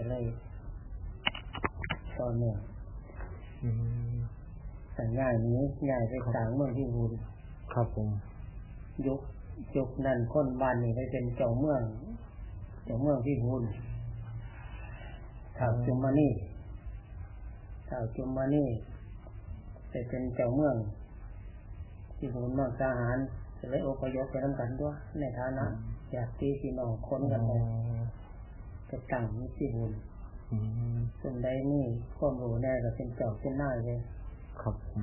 ก็เลยตอนเนี่ยอืมแต่ง่ายนี้ง่ายไปต่างเมืองที่บูนครับผมยุคยุคนั้นคนบ้านนี่ได้เป็นเจ้าเมืองเจ้าเมืองที่บูนท้าวจุมมานี่ท้าวจุมมานี่ได้เป็นเจ้าเมือง ที่บูนเมืองทหารจะเลยอพยพไปทั้งกันด้วยในฐานะญาติพี่น้องคนกันเลย จะตั้งอยู่ที่บูนอืมส่วนใดนี่ความรู้แน่ก็เป็นเจ้าเป็นนายเลยครับผม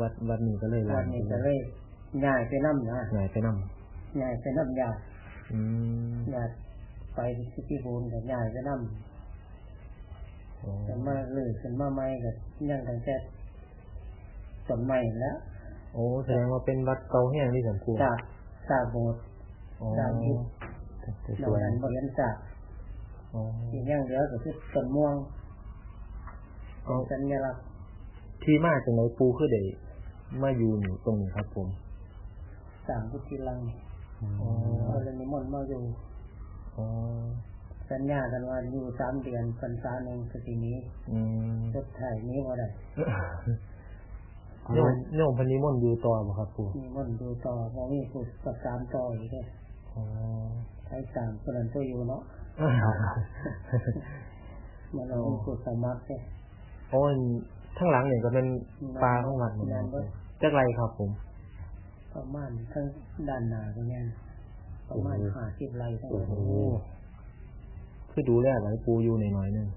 วัดวัดนี้ก็เลยลาวันนี้ก็เลยง่ายไปน้ำนะใหญ่ไปนำง่ายไปน้ำยาอืมญาติไปที่ที่บูนกับง่ายไปน้อ๋อำแต่มาเลยขึ้นมาใหม่กับยังตั้งแต่ต้นใหม่แล้วโอ้แสดงว่าเป็นวัดเก่าแห้งที่สันปูจากจากโบสถ์อ๋อจากยุคแต่ นสอกวยนั้นบริเวณจากอ๋อที่ยังเหลือก็คือต้นม่วงเอาสัญลักษณ์ที่มาจากไหนปูคือได้มาอยู่นี่ตรงนี้ครับผมสามพุทธิลังอ๋อเราเลยนิมนต์มาอยู่อ๋อสัญญากันว่าอยู่สามเดือนพรรษาหนึ่งสตินี้อืมสุดท้ายนี้ว่าได้โยมโยมพันนิมนต์อยู่ต่อบ่ครับปูมีมนต์ดูต่อพอมีผู้ประสานต่ออีกเลย อ๋อใช้สามคนนั้นตัวอยู่เนาะมันเรามีผู้สมัครเนี่ยโอ้ยทั้งหลังเนี่ยก็เป็นปลาของวัดนี่นั่นเด้อจักไรครับผม ประมาณทั้งด้านหน้าก็แม่นประมาณโอ้โหห้าสิบไร่ทั้งหมโอ้ดโหคือดูแลหลายปูอยู่หน่อยๆนึง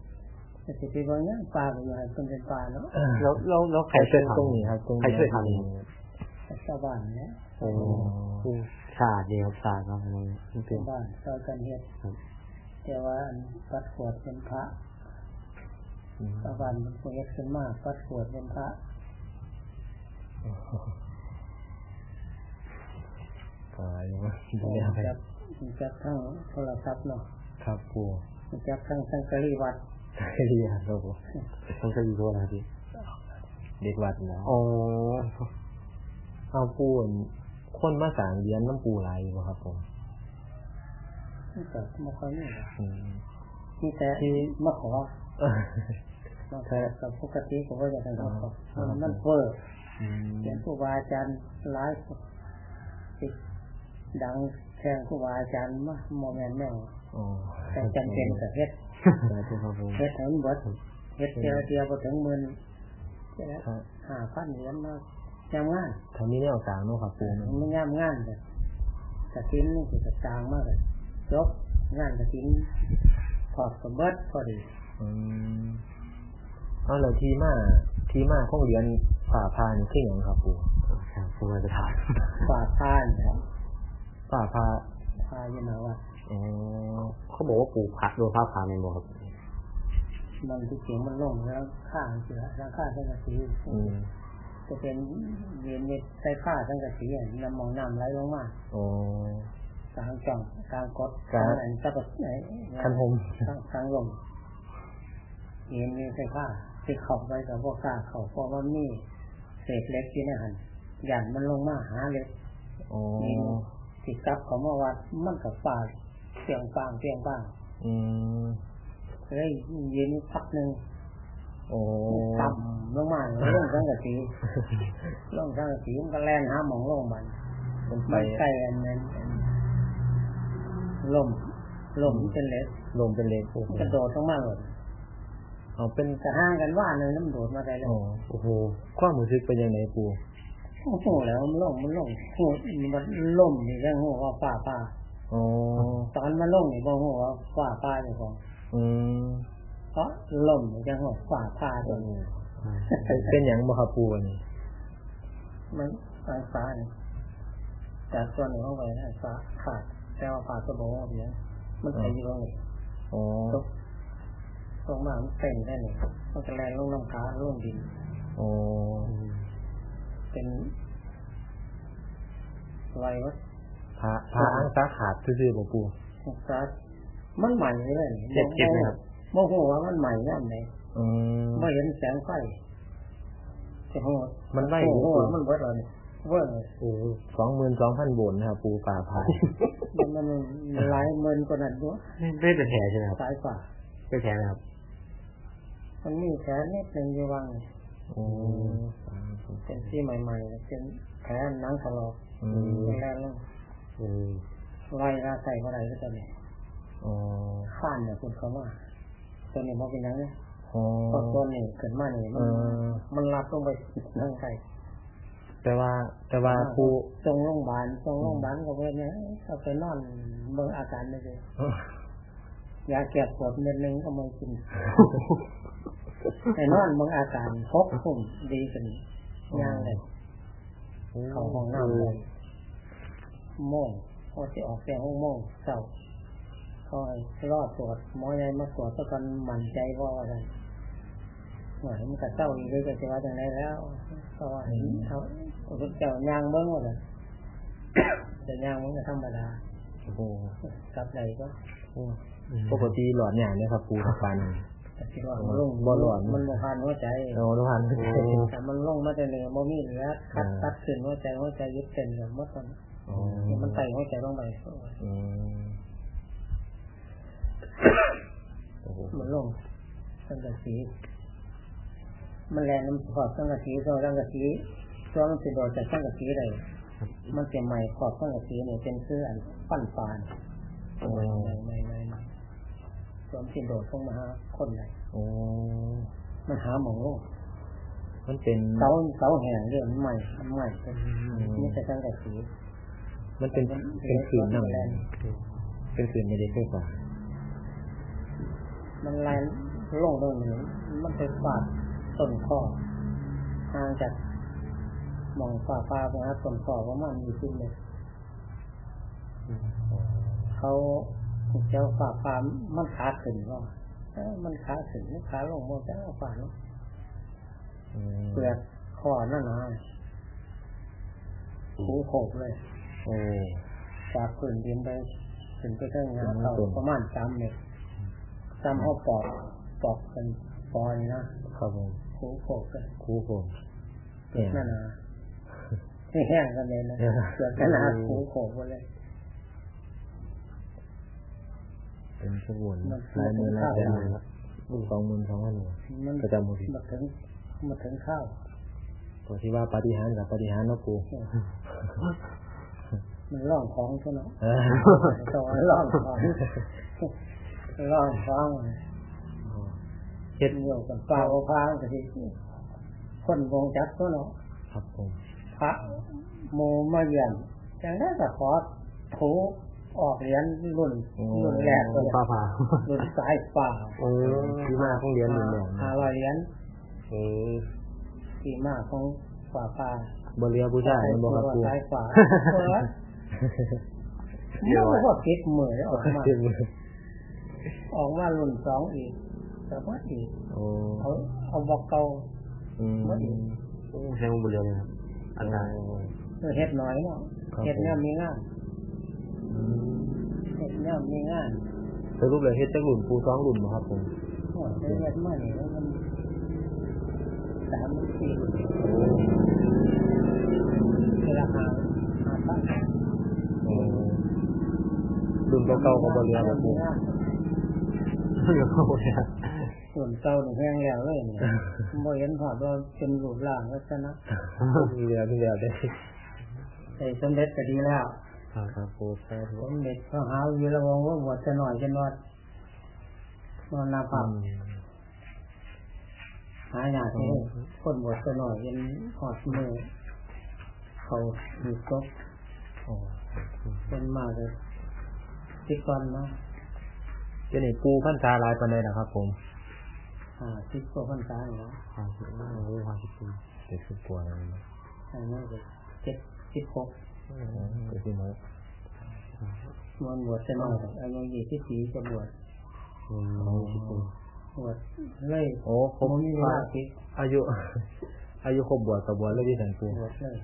แต่สิไปเบางอย่างปลาก็อยู่ให้คนเป็นปลาเนาะแล้วแล้วแล้วใครใครช่วยตรงทำนี้ครับตรงนี้ใครช่วยทำแต่ชาวบ้านเนี่ยโอ้ ศาสตร์เดียวศาสตร์ครับมันเป็ชานวบ้านชาวกันเฮ็ดครับแต่ว่าอันปัดขวดเป็นพระอืมชาวบ้านเป็นผู้เฮ็ดขึ้นมาปัดขวดเป็นพระตายแล้วดูแลไปจับจับทั้งโทรศัพท์เนาะครับปูจับทั้งสังกะรีวัดเรียนครับผมต้องจะอยู่ตัวอะไรพี่เด็กวัดนะโอ้เอาปูน คนมาสร้างเรียนน้ำปูหลายอยู่บ่ครับผมนี่ก็ไม่ค่อยมีหรอกอืมมีแต่ที่มาขอเออมาขอกับปกติก็ว่าจะทำขออ๋อมันเฟ้ออืมเขียนครูบาอาจารย์หลายติดดังแทงครูบาอาจารย์มาโมแมนแม่งอ๋อแต่จำเป็นกับเฮ็ดสาธุครับผมเฮ็ดให้มันเบิดเฮ็ดเดียวเดียวพอถึงหมื่นครับห้าพันเหรียญมา จำงานทำนี้แนวกลางเนาะครับปูเนาะมันไม่งามงานเลยกระทิ้นนี่คือกระจางมากเลยจบงานกระทิ้นถอดสมบัติพอดีอืมเอาแล้วที่มาที่มาของเรียนป่าพานี่คือหยังครับปูครับผมจะถามฝ่าพานแล้วป่าพาพาอยู่นะว่าอ๋อเขาบอกว่าปลูกผักโดนผ้าผ่าเป็นบ่ครับมันที่เสียงมันลงแล้วข้างเสือแล้วข้างสังกะสีอืม จะเป็นเย็นเย็นใส่ข้าสังกะสีอะน้ำมองน้ำไหลลงมาอ๋อกลางจ่องกลางกดกลางอันตะปัดไหนคันผมกลางกลางลมเย็นเย็นใส่ข้าที่เข้าไปกับพวกข้าเขาเพราะว่ามีเศษเล็กที่ในหันหยันมันลงมาหาเล็กอ๋อนี่ติดกับเขามาวัดมันกับป่าเสียงปางเสียงปางอืมเลยยืนพักหนึ่งโอ้ ต่ำลงมาลงสังกะสีลงสังกะสีมันก็แล่นหาหมองลงมันมันไปมันใกล้อันนั้นล่มล่มเป็นเล็กลมเป็นเล็กโอ้โหกระโดดลงมาเลยเอาเป็นจะห่างกันว่าหนึ่งน้ำโดดมาได้เลยอ๋อโอ้โหความรู้สึกเป็นยังไงปูโอ้โหแล้วมันล่มมันล่มโอ้มันล่มนี่ยังหัวว่าป่าป่าอ๋อตอนมันล่มนี่บ่หัวว่าป่าป่าอยู่ของอืม เพราะล่มนี่ยังหัวป่าป่าตัวนี้เป็นเป็นหยังบ่ครับปูอันนี้มันไฟฟ้าเนี่ยจากตัวหนึ่งเข้าไปไฟฟ้าขาดแต่ว่าป่าตัวโบว่าเพียงมันไปอยู่ตรงนี้อ๋อตกตรงมามันเต็มได้เลยมันจะแรงลงน้ำค้าลงดินอ๋อเป็นไวรัสพาพาอ้างสาขาดซื่อๆบ่ปูซัสมันใหม่เลยเจ็บเจ็บไหมครับ โมโหว่ามันใหม่ย่ำไหนอืมไม่เห็นแสงไฟจะโหดมันไหวโอ้บ่โหปูมันเบิดเลยมเว้ยโอ้สองหมื่นสองพันโวลต์นะครับปูฝ่าพามันมันมันหลายหมื่นกว่านั้นด้วยไม่เป็นแผลใช่ไหมครับสายฝ่าเป็นแผลไหมครับ มันมีแผลนิดหนึ่งอยู่วังโอ้เป็นที่ใหม่ๆเป็นแผลหนังถลอกอืมเป็นแรงลงอืมไล่ราใส่เมื่อไรก็จะเนี่ยอ๋อข้านเนี่ยคุณเขาว่า ตัวนี้มันเป็นหยังไงอ๋อพอตัวนี้เกิดมาเนี่ยมันเออมันรับลงไปนั่งไก่แต่ว่า แต่ว่าปูตรงโรงพยาบาลตรงโรงพยาบาลก็เป็นเนี่ยก็ไปนอนเบิ่งอาการได้เลยยาแก้ปวดเม็ดหนึงก็มากินไอ้นอนเบิ่งอาการพกพุ่มดีขึ้นย่างเลยเข้าห้องน้ำเลยโม่งพอจะออกแต่ห้องโม่งเศร้า เขาให้รอดตรวจหมอใหญ่มาตรวจตะกันมั่นใจว่าอะไรเหมือนมันก็เศร้าอีกเลยก็จะว่าจังไรแล้วเขาว่าเห็นเขาพระเจ้าย่างเบิ้งหมดเลยแต่ย่างมันก็ธรรมดาโอ้โหกลับใดก็ปกติหลอดอย่างเนี่ยครับปูกับปานนี่แต่ที่ว่ามันลงบ่หลอนมันบ่ผ่านหัวใจโอ้ทุกท่านแต่มันลงมาแต่เหนือบ่มีเหลือคัดอ่าตัดขึ้นหัวใจหัวใจยึดเต้นกับมดมันอ๋อมันไต่หัวใจลงไปอื มโอ้โหมันลงสังกะสีมันแรงน้ำขอบสังกะสีโซสังกะสีช่วงสิโดดจากสังกะสีเลยมันเป็นใหม่ขอบสังกะสีเนี่ยเป็นเสื้ออันปั้นปานไม่ไม่ไม่ไม่ไม่ช่วงสิโดดลงมาหาคนเลยโอ้มันหาหมองโลกมันเป็นเสาเสาแห่งเรื่องใหม่มันใหม่เป็นนี่แต่สังกะสีมันเป็นเป็นขืนหนังเป็นขืนไม่ได้ไฟฟ้า มันแรงลงตรงนี้มันไปฟาดต้นข้อห่างจากหมองฝ่าฟ้าไปหาต้นข้อประมาณยี่สิบเมตรเขาเจ้าฝ่าฟ้ามันขาขึ้นก็เอ้อมันขาขึ้นมันขาลงมันจะเอาฝ่าลงอืมเปลือกคอนั่นนะหูโขกเลยโอ้จากพื้นดินไปถึงไปเครื่องงานอืมเขาประมาณสามเมตร สามเอาปอกปอกกันปอยนะครับผมหูโขกเลยคู่ผมเนี่ยนั่นนะนี่แห้งกันเลยนะเออเปลือกกันนะหูโขกหมดเลยเป็นขบวนมันลายมือลายมันเส้นเข้าครับสองหมื่นสองพันหัวมันประจำหมดมาถึงมาถึงข้าวตัวที่ว่าปาฏิหาริย์กับปาฏิหาริย์เนาะปูมันร่องของใช่ไหมเออตัวร่องของ ร่องของเฮ็ดอยู่กับเปล่าพางแต่ที่คนวงจักตัวเนาะครับผมพระโมมาเยี่ยมอย่างนั้นก็ขอถูออกเหรียญรุ่นรุ่นแรกเลยฟ้าผ่ารุ่นสายป่าโอ้ที่มาของเรียนหนึ่งแบบห้าร้อยเหรียญเออที่มาของฝ่าป่าบเรียผู้ชายมันบ่ครับปูสายป่าเออมันก็คิดเหมือนออกมาเจ็บมื อออกมารุ่นสองอีกแต่ว่าอีกโอ้เอาเอาบอกเก่าอืมโอ้ใช้ของบุเรียนเลยครับอันนั้นเออเฮ็ดหน่อยเนาะเฮ็ดเนี่ยมีงานอืมเฮ็ดเนี่ยมีงานสรุปเลยเฮ็ดจักรุ่นปูสองรุ่นบ่ครับผมโอ้ยเฮ็ดมานี่แล้วมันสามสี่เวลาหาหาตั้งโอ้รุ่นเก่าๆก็บ่เรียบ่ปูมีงานเดี๋ยวเขาเนี่ย ส่วนเก่านี่แห้งแล้วเลยเนี่ยบ่เห็นภาพว่าเป็นรูปร่างลักษณะเรียเรียได้ไอ้สมเด็จก็ดีแล้วครับครับปูสาธุสมเด็จพระมหาวีระวงศ์ว่าบวชจะหน่อยจะนอดนอนนาภาพหายากที่คนบวชจะหน่อยเป็นหอดมือเขาหยุดตกโอ้เป็นมากเลยสิบวันเนาะ เดี๋ยวนี้ปูพันษาหลายปานใดนะครับ ผมอ่าสิบกว่าพรรษาเนาะห้าสิบโอ้ห้าสิบปีเจ็ดสิบกว่าแล้วนะอันนี้ก็เจ็ดสิบหกอ๋อเจ็ดสิบหกมันบวชจะหน่อยอายุยี่สิบปีจะบวชอืมสิบปีบวชเลยโอ้คผรบมมีเวลาคิดอายุ อายุครบบวชกับบวชเลยที่สันปูบวชเลย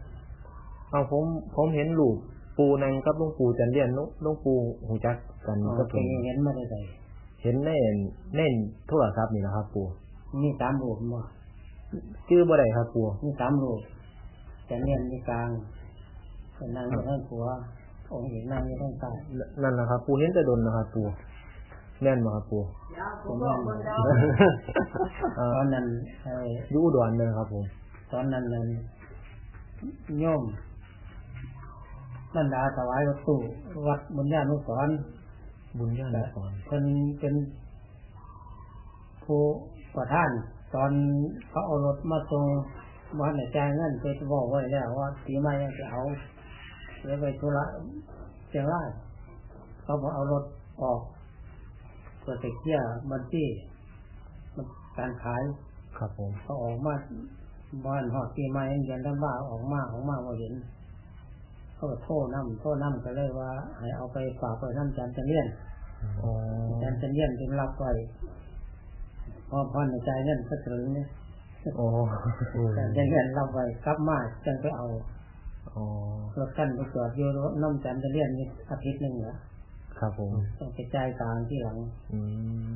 เอาผมผมเห็นลูก ปูนังกับหลุงปูจันเลียนหลุหลุงปูหูจักกันอ๋อกับผเก่งมเห็นมาได้ไงเห็นในในโทรศัพท์นี่นะครับ ปูมีสามรูปมั้งชื่อบ่ได้ครับ ปูมีสามรูปแต่เนียนมีกลางเป็นนั่งอยู่ข้างขวาองค์หญิงนั่งอยู่ข้างใต้นั่นนะครับ ปูเห็นแต่ดนนะครับ ปูแน่นบ่ครับปูผมนั่งเอ่ตออนนั้นไอ้อยูอุดรเลยครับผม ตอนนั้นนั้นโยม บรรดาถวายวัตถุวัดบุญญาณุสรณ์บุญญาณสอนเป็นเป็นผู้ประท่าน ตอนเขาเอารถมาส่งมาในจ่ายเงินไปบอกไว้แล้วว่าปีใหม่ยังจะเอาแล้วไปธุระเชียงรายเขาบอกเอารถออกเพื่อไปเคลียร์บัญชีมันการขายครับผมเขาออกมาบ้านหอดปีใหม่เย็นด้านบ้าออกมาออกมาว่าเห็น เขาก็โทษน้ำโทษน้ำก็เลยว่าให้เอาไปฝากไว้น้ำจันทร์จะเลี่ยนอ๋อจันทร์จะเลี่ยนถึงรับไว้พอพอในใจเงินก็ถึงเนี่ยอ๋อจันทร์จะเลี่ยนรับไว้กลับมาจังไปเอาอ๋อรถกันไปจอดอยู่รถน้ำจันทร์จะเลี่ยนนี่อาทิตย์หนึ่งเหรอครับผมต้องไปจ่ายกลางที่หลังอื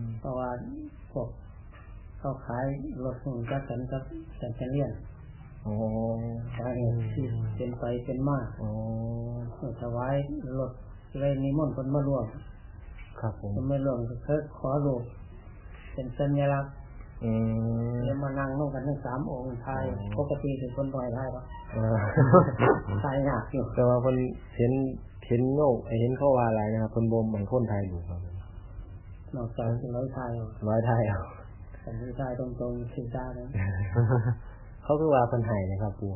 มเพราะว่าพวกเขาขายรถหุ่นจักกันกับจันทร์จะเลี่ยนอ๋อ สาเหตุที่เป็นไปเป็นมาอ๋อถวายรถเลยนิมนต์คนมาร่วมครับผมคนมาร่วมก็คือขอรูปเป็นสัญลักษณ์อืมแล้วมานั่งร่วมกันทั้งสามองค์ไทยปกติเป็นคนบ่อยไทยหรอกเออไทยยากอยู่แต่ว่าคนเห็นเห็นโลกเห็นเขาว่าอะไรนะครับคนบ่มเหมือนคนไทยอยู่ครับผมนอกจากที่ร้อยไทยร้อยไทยเอาแต่ที่ไทยตรงๆคือได้นะ เขาคือว่าคนไทยนะครับปู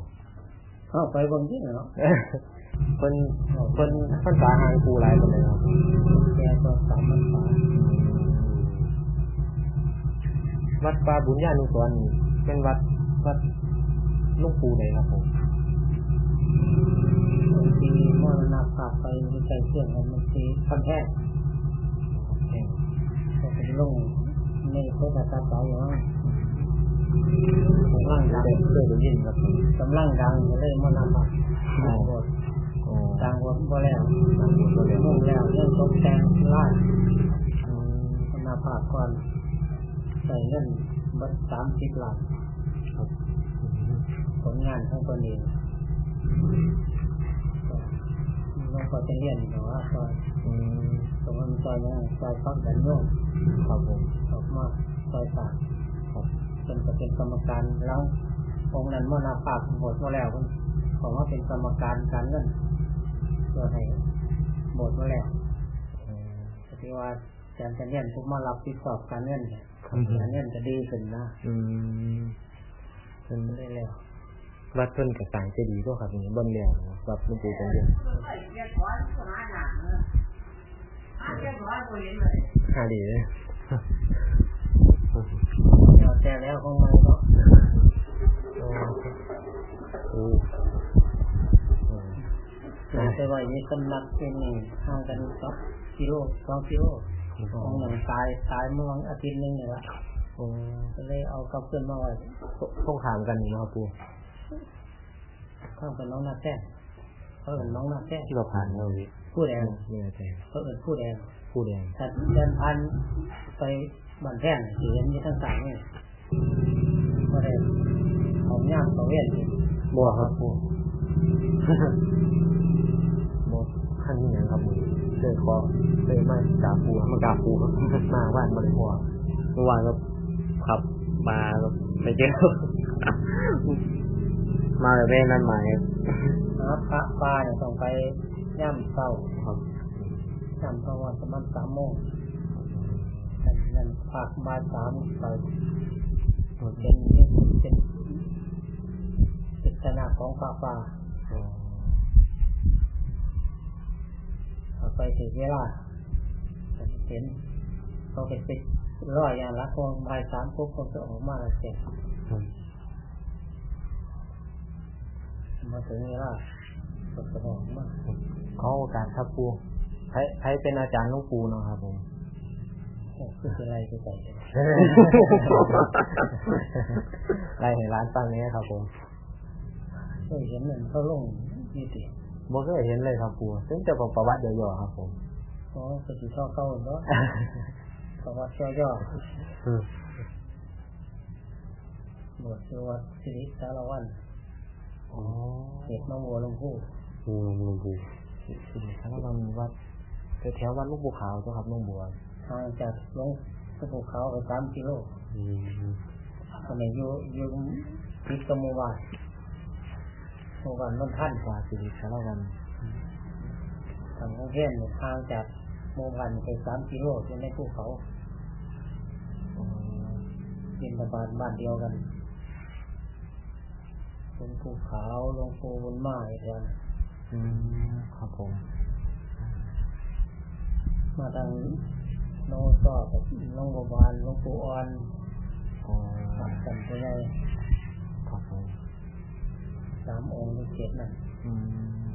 เข้าไปบางที่เนาะคนคนภาษาหางปูหลายคนเลยครับแกก็สามมันฝ่าวัดป่าบุญญาณุสรณ์เป็นวัดวัดหลุงปูไหนครับผมบางทีมรณะภาพไปวิจัยเครื่องกันบางทีคำแท้ก็เป็นลงในโคตรศาสตร์อยู่มั้ง กำลังดังเคยได้ยินครับกำลังดังก็เลยมรณะภาดังหมดดังหมดบ่แล้วตามบทเรียมุ่งแล้วเรื่องตกแต่งไล่อืมมรณภาพก่อนใส่เงินบัดสามสิบล้านผลงานของตัวเองลงก็จะเรียนแต่ว่าซอยตรงนั้นซอยนี้ซอยฟักดันโยงครับผมออกมาซอยสามครับ เป็นก็เป็นกรรมการแล้วองค์นั้นมรณภาพหมดมาแล้วของว่าเป็นกรรมการการเงินเพื่อให้หมดมาแล้วอืมที่ว่าอาจารย์จะเรียนผมมารับผิดชอบการเงินเนี่ยการเงินจะดีขึ้นนะอืมเป็นได้แล้ววัดเพิ่นกับสร้างเจดีย์ด้วยครับนี่บนเรียงวัดหลุงปูจังเดียวหาดีเลยเดี๋ยว แต่แล้วของมันก็อ๋อโอ้อืมแต่ว่ามีตำหนักที่นี่ห่างกันสองกิโลสองกิโลของหนึ่งตายตายเมื่อวันอาทิตย์หนึงเนี่ยละอ๋อก็เลยเอากลับขึ้นมาไว้ต้องถามกันนี่นะครับปูข้างเป็นน้องนาแท้เขาเป็นน้องนาแท้ที่เราผ่านเราดิผู้แดงไม่แน่ใจเขาเป็นผู้แดงผู้แดงถ้าเดินพันไปบันแท่งสีเห็นมีทั้งสามนี่ ก็ได้ของย่างของเวียนบัวครับปูบัวขั้นนี้ยังครับปูเคยขอเคยมากราบปูครับมากราบปูครับมาบ้านมาเลยพ่อเมื่อวานก็ขับมาก็ไปเจอมาแบบไม่นั่นหมายครับนะครับพระปลาเนี่ยต้องไปย่ำเศร้าครับย่ำประมาณประมาณสามโมงนั่นนั่นภาคบ่ายสามไป เป็นเป็นเป็นขนาดของปลาปลาอ๋อเอาไปถึงเวลาเห็นเขาไปติดร้อยอย่างละคงบ่ายสามปุ๊บเขาจะออกมาแล้วเสร็จมาถึงเวลาก็จะออกมาขอโอกาสครับปูใครใครเป็นอาจารย์หลูกปูเนาะครับผม คืออะไรก็ใส่ไล่ให้ร้านฟังนี้ครับผมเคยเห็นเหมือนเขาลงยี่สิบบ่เคยเห็นเลยครับปูซึ่งจะบอกประวัติย่อๆครับผมอ๋อสติชอบเข้าเนาะเพราะว่าเชื่อย่ออืมบทชื่อว่าสิริสารวันอ๋อเขตหน้องบัวลำพูงูลงลงบูสิริสารวันวัดแถวๆวัดลูกบัวขาวเจ้าครับน้องบัว ห่างจากหลวงภูเขาไปสามกิโลอืมคนนี้อยู่อยู่ติดกับหมู่บ้านหมู่บ้านนนท่านกว่าสิริสารวันทางกรุงเทพเนี่ยห่างจากหมู่บ้านไปสามกิโลอยู่ในภูเขาอ๋อบินตบาทบ้านเดียวกันหลวงภูเขาหลวงปู่บุญมาอีกแล้วนะอืมครับผม มาทางโนซอกับน้องบัวบานหลวงปู่อ่อนอ๋อมากันไปได้ครับผมสามองค์ในเขตนั้นอืม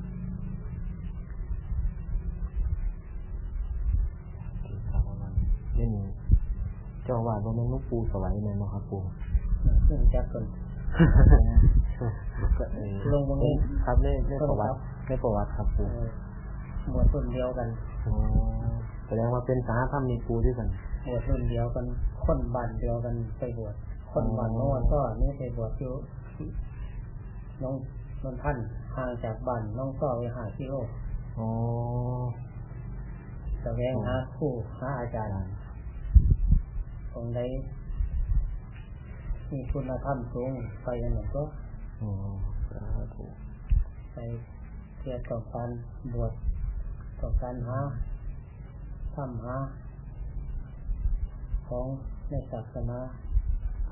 สิริสารวันเล่นเจ้าอาวาดว่าแม่นลูกปูสวัยแม่นบ่ครับปูมันขึ้นจักกันก็เออลงบนนี้ครับในในประวัติในประวัติครับปูเออหมวดรุ่นเดียวกันอ๋อแส ดงว่าเป็นสาธรรมมีปูด้วยกันบวชรุ่นเดียวกันคนบ้านเดียวกันไปบวชคนบ้านโน้นก็นี่ไปบวชอยู่น้องนนท่านห่างจากบ้านน้องก็ไปหากิโลอ๋อแสวงหาครูหาอาจารย์ตรงใดมีคุณธรรมสูงไปอยังไงก็อ๋อสาธุไปเพื่อต้องการบวชต้องการหา ทำหาของในศาสนา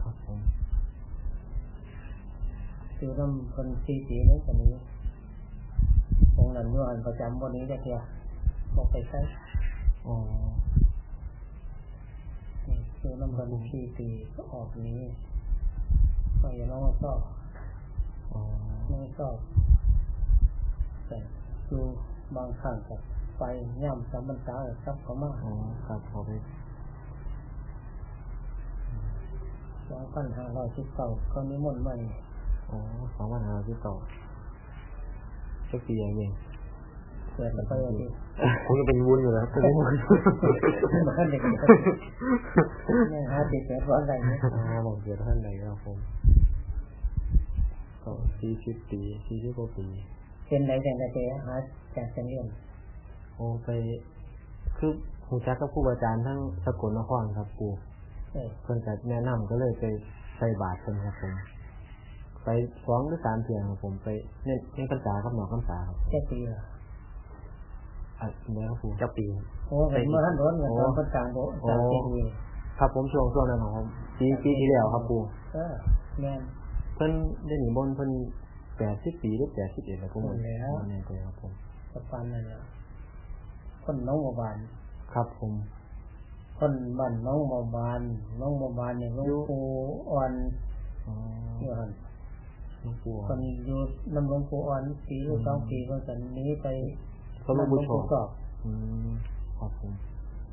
ครับผมคือต้องคนสีสีนี้คนนี้องค์นั้นด้วยอันประจำวันนี้ได้เพียบอกไปใช้อ๋อนี่คือน้ำคนสีสีก็ออกนี้ก็อย่าน้องชอบอ๋อน้องชอบแต่ดูบางครั้งกับ ไปย่ำสามพรรษาซับเขามาอ๋อครับขอไปสองพันห้าร้อยสิบเก้าเขานิมนต์มาอ๋อสองวันหาที่ต่อสักปีเองเกิดแล้วก็อย่างนี้ผมจะเป็นวุ้นอยู่แล้วผมมันก็เด็กเนี่ยหาติดแต่ร้อนอะไรเนี่ยอ๋อบอกเกิดท่านไหนครับผมก็สี่สิบปีสี่สิบกว่าปีเป็นไหนแต่ไหนแต่หาจากเส้นเรียนโอ้ไป คือหูจักกับครูอาจารย์ทั้งสกลนครครับครูเออเพิ่นก็แนะนำก็เลยไปใส่บาตรเพิ่นครับผมไปสองหรือสามเทื่อครับผมไปเนี่ยเนี่ยพรรษาครับหนอกพรรษาครับเจ็ดปีละอะแล้วครูเจ้าปีโอ้เห็นเมื่อท่านร้อนเงินตอนคนต่างโบต่างเจ็ดปีครับผมช่วงช่วงนั้นของปีปีที่แล้วครับครูเออแม่นเพิ่นได้หนีบนต์เพิ่นแปดสิบปีหรือแปดสิบเอ็ดแล้วผมโอ้แล้วบ่แน่ใจครับผมสะพานนั่นแหละ คนน้องโมบาน ครับผมคนบ้านน้องโมบานน้องโมบานเนี่ยหลูกปูอ่อนอ๋ออยู่หันหลวงปู่คนอยู่นำหลวงปู่อ่อนปีหรือสองปีเพิ่นกันหนี้ไปเขาลงบุญชหลวงอบปู่กอบอืมครับผม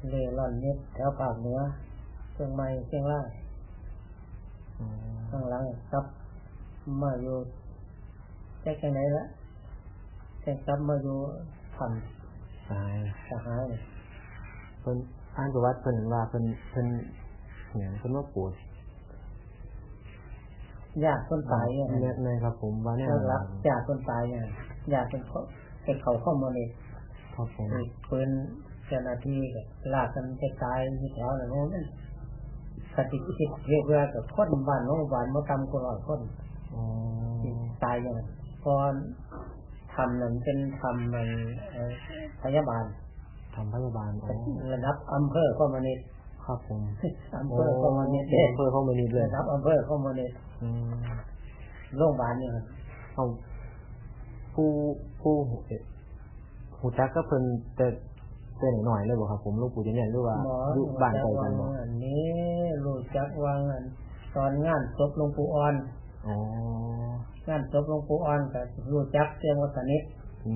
เล่ร่อนเน็ดแถวภาคเหนือเชียงใหม่เชียงรายอ๋อข้างหลังซับมาอยู่แจ็คจังไหนละแจ็คซับมาอยู่ท ตายำสหายเนี่ยเพิ่นอ่านประวัติเพิ่นว่าเพิ่นเพิ่นเนี่ยเพิ่นว่าปวดญาติคนตายเนี่ยเนี่ยในครับ ผมว่าเนี่ยเลิกรับญาติคนตายเนี่ยญาติเป็นเขาเป็นเขาข้อมูลเลยครับผมปืนเจ้าหน้าที่ก็ลากกันไปตายที่แถวนั้นโน้นสติคิดเรียกว่ากับคนบ้านโน้นบ้านมาทำคนร้อยคนอ๋อที่ตายอย่างนั้นพอทำนั้นเป็นทำมันเอ่อ พยาบาลทำพยาบาลอ๋อระดับอำเภอข้อมูลครับผมอำเภอข้อมูลเด็เด็กเพื่อเข้ามานิดเลยระดับอำเภอข้อมูลอืมโรงพยาบาลเนี่ยเอาผู้ผู้เอ่อหูจักก็เพิ่นแต่แต่หน่อยๆเลยบ่ครับ ผมลูกปู่จะเนี่ยหรือว่าหมออยู่บ้านไกลรู้กัจันกบ่วางอันนี้รู้จักวางอันตอนงานศพหลวงปู่อ่อนอ๋องานศพหลวงปู่อ่อนก็รู้จักเสียงวัสนิทอื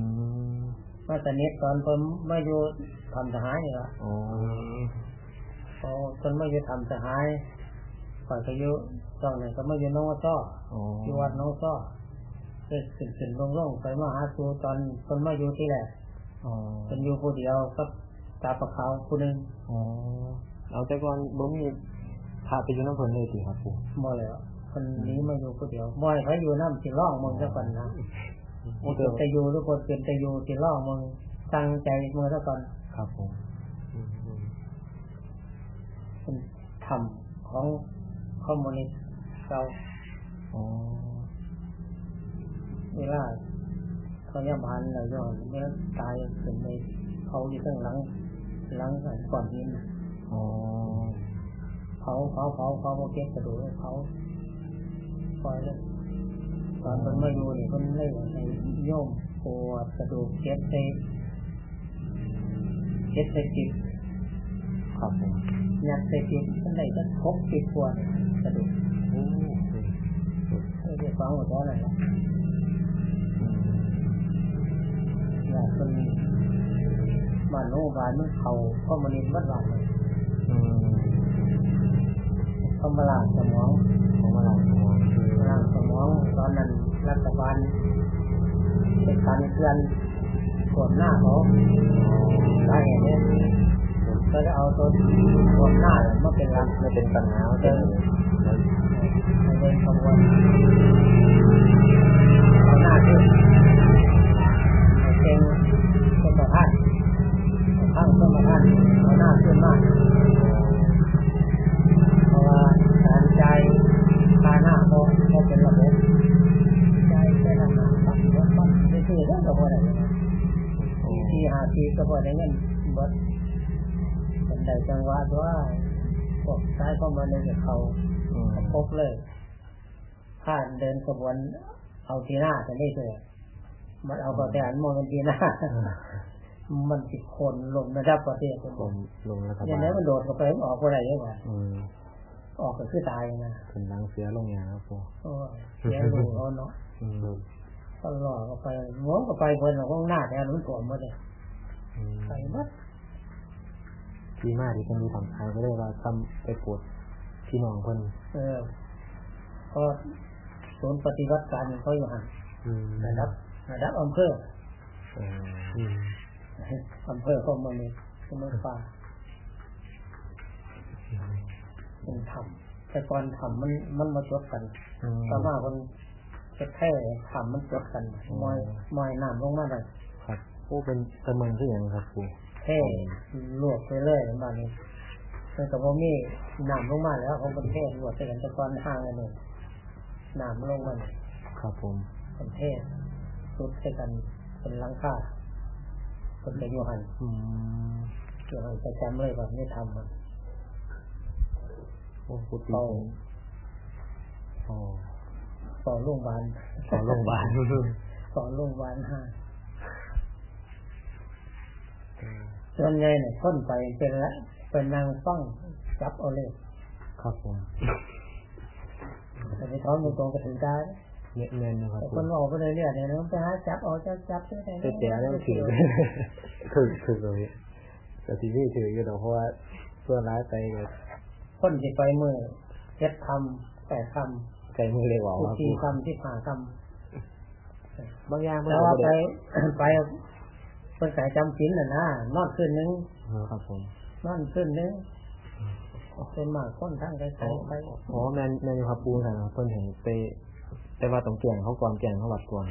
มวัสนิทตอนผมไม่อยู่ทำทหารนี่ละอ๋อพอคนไม่อยู่ทำทหารก่อนก็อยู่ตอนนั้นก็ไม่อยู่น้องซ้ออ๋อที่วัดน้องซ้อก็ขึ้นขึ้นลงลงไปมาหาสู่ตอนคนไม่อยู่ที่แรกอ๋อเป็นอยู่ผู้เดียวกับตาปะขาวผู้หนึงอ๋อเอาแต่ก่อนบ่มีพาไปอยู่น้ำเพิ่นเลยสิครับปู่บ่แล้วอคนนี้มาอยู่คนเดียวบ่อยเขาอยู่น้ำสิร่องมึงซะก่อนนะ มึงเป็นตะยูทุกคนเป็นตะยูสิร่องมึงตั้งใจมือซะก่อนครับผมอืมอืมเป็นธรรมของคอมมิวนิสต์เราอ๋อเวลาเขาย่ำหันเราย้อนเมื่อตายขึ้นในเขาอยู่ข้างหลังหลังก่อนหินน่ะอ๋อเผาเผาเผาเผาโมเก็บกระดูกให้เผาปล่อยเลย ตอนมันไม่อยู่นี่มันเลยให้โยมปวดกระดูกเก็บใส่เก็บใส่จิตครับผมยัดใส่จิตมันได้ก็ครบสิบปวดกระดูกโอ้เรียกฟังหมดแล้วนั่นแหละอืมอยากคนบ้านโรงพยาบาลมันเขาก็มันนินวัดหลังเลยอืมเขามาล้างสมองเขามาหลังหัวคือมาล้างสมองตอนนั้นรัฐบาลเป็นการเคลื่อนกดหน้าเขาได้เห็นไหมก็จะเอาตัวกดหน้าเนี่ยมาเป็นรักไม่เป็นปัญหาเดินให้เป็นกังวนเอาหน้าขึ้นให้เป็นเป็นประธานข้างเป็นประธานเอาหน้าขึ้นมาก เพราะว่าการจ่ายค่าหน้าเขาเขาเป็นระบบจ่ายแค่ละหน้าปั๊บปั๊บปั๊บไม่ซื้อได้ก็พอได้เลยนะที่หาทีก็พอได้เงินเบดเป็นได้จังหวะว่าพ วกซ้ายเข้ามาในเขาอืมพบเลยข้าเดินขบวนเอาทีหน้าแต่นี่เลยมันเอากระแตนมองกันทีหน้ามันติดคนลงระดับประเทศผมลงรัฐอย่างบานี้ลมันโดดเข้าไปมันออกอะไรยังไงอืมออกก็คือตายนะเป็นลังเสียลงอย่างครับผมโอ้ยเสียลูกเขาเนาะอืมตลอดก็ไปงงก็ไปคนเราก็หน้าแทนมันถ่วมหมดเลยอืมไปหมัดที่มาที่เพิ่นมีทำทายก็ได้ว่าทำไปปวด พี่น้องเพิ่นเออก็ศูนย์ปฏิบัติการเขาอยู่หันอืมระดับระดับอำเภอเอออืมอำเภอเขามามีเขามาฟ้าเป็นธรรมแต่ก่อนธรรมมันมันมาจดกันอืมต่อมาคนจะแค่ธรรมมันจดกันมอยมอยน้ำลงมาเลยครับโอ้เป็นตะเมืองที่อย่างครับครูเท่ลวกไปเลยประมาณนี้ มันกับว่ามีน้ำลงมาแล้วของประเทศลวกไปกันแตะกอนห่างกันเลยน้ำลงมาเลยครับผมประเทศสุดไปกันเป็นหลังคาคนไปอยู่หันอืมอยู่หันประจำเลยแบบไม่ทำมันโอ้กุฏิเอาผมอ๋อต่อโรงพยาบาลต่อโรงพยาบาลต่อโรงพยาบาลห้าส่วนใหญ่เนี่ยคนไปเป็นละ เป็นนางฟังจับเอาเลยครับผมแต่ในท้องตรงๆก็ถึงได้เงี้ยเงินนะครับแต่คครูนออกไปเลยเนี่ยเนี่ยไปหาจับเอาจับจับได้ไหนแต่แต่แล้วถือถือถือเลยแต่ที่นี่ถืออยู่แต่เพราะว่าส่วนร้ายไปเลยคนที่ไปมือเจ็ดคำแปดคใจมือเลยว่าำสิบว่าสี่คำที่ผ่าคบางอย่างำมันแล้วว่าก็ไปได้ไปเป็นสายจำศีลน่ะนะนอนคืนนึงครับผม นอนคืนนึงเป็นมากคนทั้งไกลๆไปอ๋อแมนแมนอยู่ครับปูนะครับเพิ่นเห็นไปไปว่าตรงเกียงเขาก่อนเกียงเขาวัดก่อน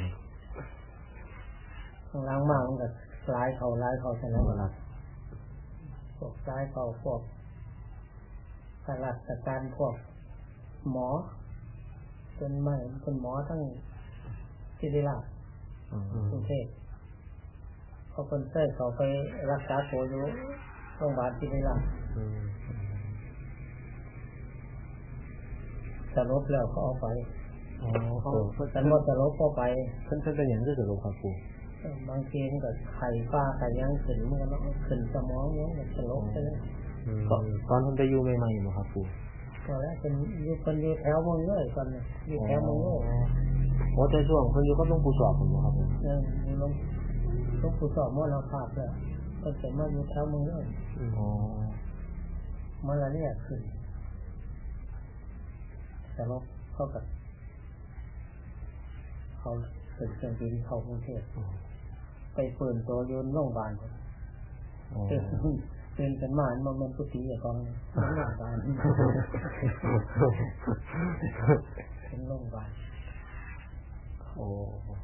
ข้างล่างมากมันก็ลายเขาลายเขาใช่ไหมเขาวัดพวกซ้ายเขาพวกกาลัดการพวกหมอเป็นไม่เป็นหมอทั้งศิริราชอืมกรุงเทพเขาคนเส้เขาไปรักษาตัวอยู่ โรงพยาบาลศิริราชอืมสลบแล้วเขาเอาไปอ๋อเขาฉันว่าสลบก็ไปเพิ่นเพิ่นเป็นอย่างที่สุดครับปูเออบางทีมันก็ไข่ฟ้าไข่ยังขึ้นมันก็เนาะขึ้นสมองเนี่ยมันสลบไปเลยตอนตอนเพิ่นไปอยู่ใหม่ๆอยู่บ่ครับปูก็แล้วเป็นอยู่คนอยู่แถวเมืองเลยก่อนเนี่ยอยู่แถวเมืองเลยโอ้แต่ช่วงเพิ่นอยู่กับหลวงปู่สอบผมบ่ครับผมเออมีหลวงหลวงปู่สอบมรณภาพแล้ วก็จะมาอยู่แถวเมืองเลยอ๋อมาละเนี่ยขึ้นสลบเข้ากับเขาเป็นเครื่องบินเข้ากรุงเทพไปเปิดตัวอยืนโรงพยาบาลอ๋อเป็นตื่นกันมามันมันกุฏิอย่างกองเลยเป็นโรงพยาบาลเป็นโรงพยาบาลโอ้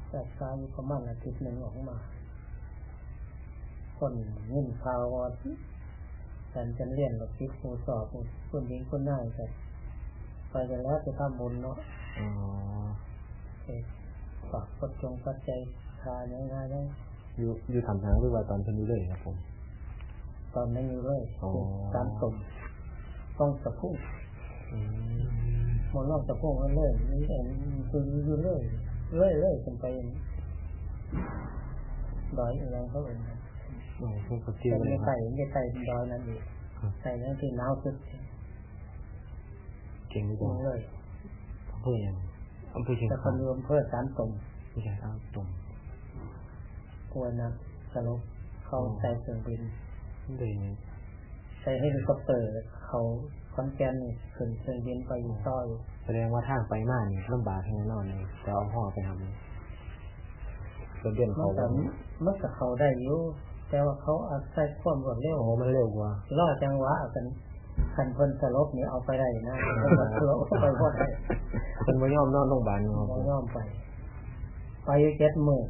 แต่กายอยู่ประมาณอาทิตย์หนึ่งออกมา คนเงินข่าวว่าการจะเรียนหลักคิดครูสอบคนยิงคนหน้ากันไปกันแล้วจะทำบุญเนาะอ๋อไปฝากกดจงปัจจัยทานง่ายๆได้อยู่อยู่ทำทางหรือว่าตอนเพิ่นอยู่เลยครับผม ตอนนั้นอยู่เลยอ๋อตามตมต้องตะพุ่งอืมมันลองตะพุ่งกันเลยนี่เองคืออยู่เลยเรื่อยเรื่อยจนไปดอยอะไรเขาเอง โอ้พวกกระเจียแต่วเลไม่ยคไต่รับไม่ไต่ดอยนั้นอีกไต่นั้นที่หนาวสุดเก่งไม่จต้ริองงเลยอำเภอยังอำเภอเชียงแต่คคานนรวมเพื่อสามตมไม่ใช่ครับตรงกลัวนะสรุปเขาใส่เครื่องบินเลยใส่เฮลิคอปเตอร์เขาคอนแกนนี่ขึ้นเครื่องบินไปอยู่ซอยแสดงว่าทางไปมานี่ลำบากแน่นอนเลยจะเอาห่อไปทำเป็นเดือนมัเขานก็มันก็เขาได้อยู่ แต่ว่าเขาอาศัยความรวดเร็วโอ้มันเร็วกว่าล่อจังหวะเอากันคันเพิ่นสลบนี่เอาไปได้นะเพิ่นมาเพื่อเอาไปพอดได้เป็นไม่ยอมนอนโรงพยาบาลเนาะครับบ่ยอมไป ไปอยู่เจ็ดมื้อ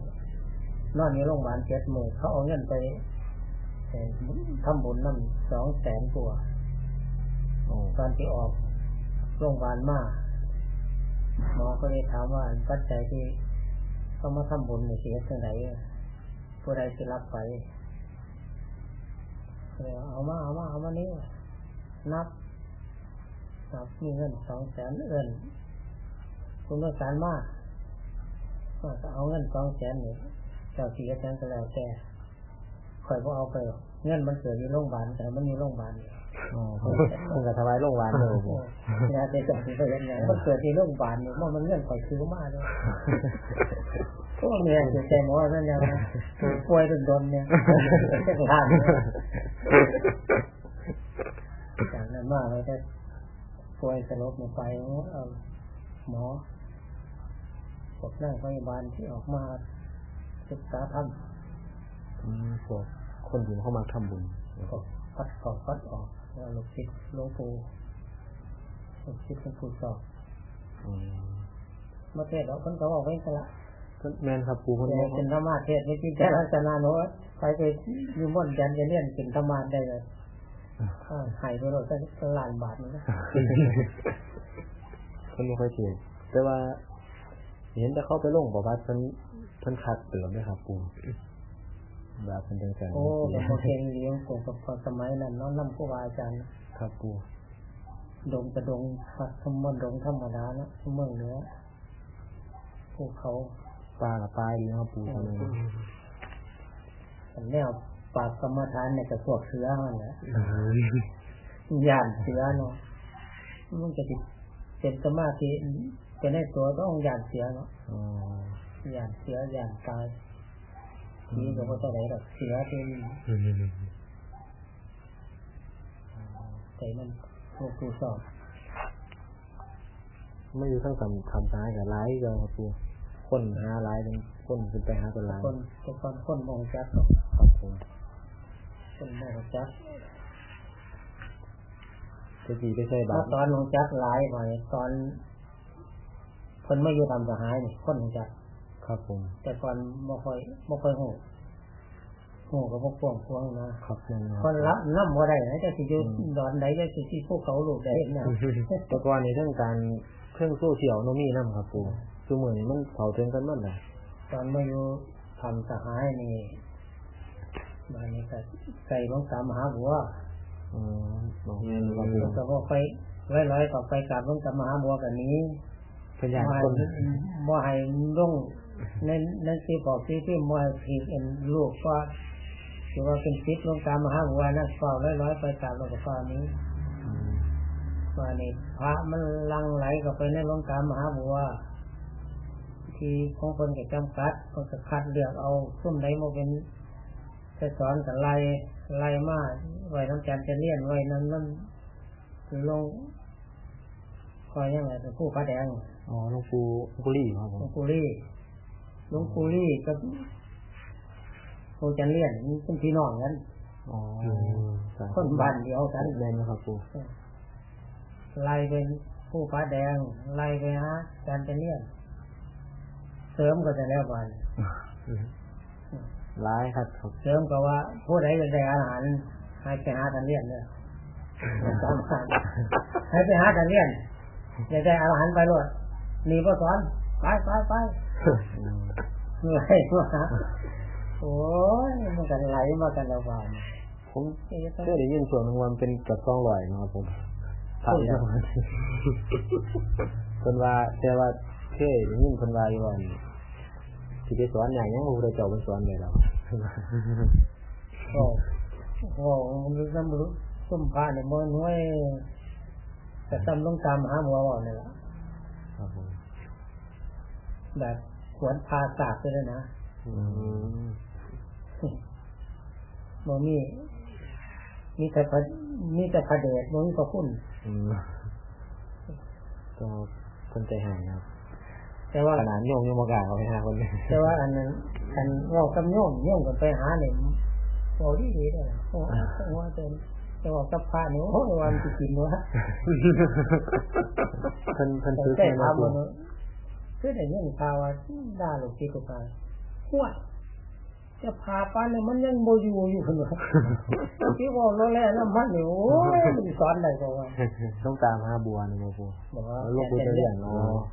นอนอยู่โรงพยาบาลเจ็ดมื้อเขาเอาเงินไปเอ่อทำบุญนำสองแสนกว่าโอ้ตอนที่ออกโรงพยาบาลมาหมอก็เลยถามว่าปัจจัยที่เขามาทำบุญนี่สิเฮ็ดจังไดผู้ใดสิรับไป เอามาเอามาเอามานี่นับนับมีเงินสองแสนเงินคุณต้องการมากก็เอาเงินสองแสนนี่เจ้าสียจังก็แล้วแต่คอยพวกเอาไปเงินมันเกิดอยู่โรงพยาบาลแต่มันมีโรงพยาบาลนี่ อ๋อเพิ่นก็ถวายโรงพยาบาลเลยผมยาเสพติดไปยังไงมันเกิดที่โรงพยาบาลนี่มันมันเงื่อนไขคือมากเลยพวกเนี่ยจะใจหมอนั่นยังป่วยโดนเนี่ยทานจากนั้นมาเลยจะป่วยสลบเนี่ยไปเอาหมอพวกนั่งพยาบาลที่ออกมาศึกษาธรรมอืมพวกคนที่เข้ามาทำบุญก็พัดเข้าพัดออก แล้วลูกศิษย์หลวงปู่ลูกศิษย์หลวงปู่สอบอืมมาเทศเราคนก็บอกไว้กันละแม่นครับปูคนแต่นี้เป็นธรรมะเทศไม่จริงแต่ลักษณะโน้ตไปไปอยูม่อนยันจะเลี่ยนเป็นธรรมะได้เลยอ่าหายไปเราจะล้านบาทมันก็คนไม่ค่อยเถียงแต่ว่า เห็นแต่เขาไปลงบอกว่าเพิ่นเพิ่นคัดเติมด้วยครับปูแบบเป็นจังซั่นโอ้เป็นโมเกงเลี้ยงผมกับพอสมัยนั้นเน้องนำครูบาอาจารย์ครับปูดงกระดงพัดธรรมดงธรรมดาเนาะเมืองเหนือภูเขาปลากับปลาดีครับปูคนนี้แนวปากกรรมฐานเนี่ยกับพวกเสือมันแหละยานเสือเนาะมันจะติดเป็นสมาธิเป็นในตัวต้องยานเสือเนาะอ๋อยานเสือยานตาย นี่ก็ว่าเท่าไหร่ดอกเสือเป็นแต่มันพวกผู้สอบไม่อยู่ทั้งทำทำซ้ายกับร้ายก็ครับปูคนหาร้ายเป็นคนเป็นไปหาคนร้ายคนแต่คนคนมองจักครับผมคนมองจักจะดีได้ใช่บาถ้าทตอนมองจักหลายไปตอนคนไม่อยู่ทำสหายนี่คนมองจัก ครับผม แต่ก่อนบ่ค่อยบ่ค่อยหูหูกับพวกพวงพวงนะครับนั่นนะคนละน้ำบ่ได้นะจะสิอยู่ดอนใดจะสิที่ภูเขาลูกใดนะแต่ก่อนในเรื่องการเครื่องโซเชียลโนมีน้ำครับปูคือเหมือนมันเผาเทิงกันหมดเลยตอนมาอยู่ทำสหายนี่บ้านนี้ก็ใส่ลงตามหาบัวอืมน้องครับปูแล้วก็บ่ไปไว้ร้อยก็ไปกราบลงตามหาบัวกันนี้พยานบ่คนให้บ่ให้ลง ในในที่บอกที่ที่บ่ให้ผิดเอ็นลูกว่าถือว่าเป็นพิษลงตามมหาบัวนะก็ร้อยร้อยไปกราบหลวงพ่อนี้อืมว่านี่พระมันลังไหลเข้าไปในหลวงตามมหาบัวที่ของคนก็จำกัดคนก็คัดเลือกเอาซุ่มใดมาเป็นจะสอนกับไล่ไล่มาไว้น้ำจันทร์จะเลี่ยนไว้นั้นนั่นลงคอยยังไงเป็นผู้พระแดงอ๋อหลวงปูหลวงปูรี่ครับผหลวมงปู่ลี่ หลวงปู่ลี่กับผู้จันเลี่ยนเป็นพี่น้องกันอ๋อคนบ้านเดียวกันเล่นนะครับปูไล่เป็นผู้ฟ้าแดง ไล่ไปฮะอาจารย์จะเลี่ยนเสริมก็จะแล้วบ้านร้ายครับครับเสริมก็ว่าผู้ใดจะได้อาหารให้ไปหาทันเลี่ยนเนี่ยตามหาให้ไปหาทันเลี่ยนจะได้อาหารไปรวดหนีพ่อสอน ไปไปไปอืมเหนื่อยมากโอ้ยมันกันไหลมากันแล้วบ้านผมก็ได้ยินส่วนของมันเป็นกับซองลอยนะครับผมผ่านแล้วคนว่าแต่ว่าเคยได้ยินคนว่าอยู่ว่าสิไปสอนอย่างนี้พระพุทธเจ้าเป็นสอนเลยแล้วโอ้โหมันรู้น้ำรู้ส้มผ้าเนี่ยมันน้อยแต่ตำต้องตามหาหมอบอกนี่แหละครับผม แบบขวนพาศาสตร์ไปเลยนะอืมโมมีมีแต่พระมีแต่พระเดชโมมีพระคุณอืมก็คนใจหายนะครับ แต่ว่าขนาดโยมโยมกล้าเขาไปหาคนเลยแต่ว่าอันนั้นอันว่ากับโยมโยมกันไปหาเนี่ยโอ้ดีดีเลยโอ้โหเต็มแต่ว่ากับพระเนี่ยโอ้ยวันจะกินวะเพิ่นเพิ่นแต่ซื้อแต่แค่มาทำปูมัน คือแต่ยังข่าวว่าด่าลูกศิษย์ลูกหาหัวจะพาไปเนี่ยมันยังโมอยู่อยู่คนเดียวที่ว่าโลแลน้ำมันเนี่ยโอ้ยมันสอนได้ก็ว่าต้องตามหาบัวนี่มาปูบอกว่าแล้วลูกปูจะเรียนเนาะ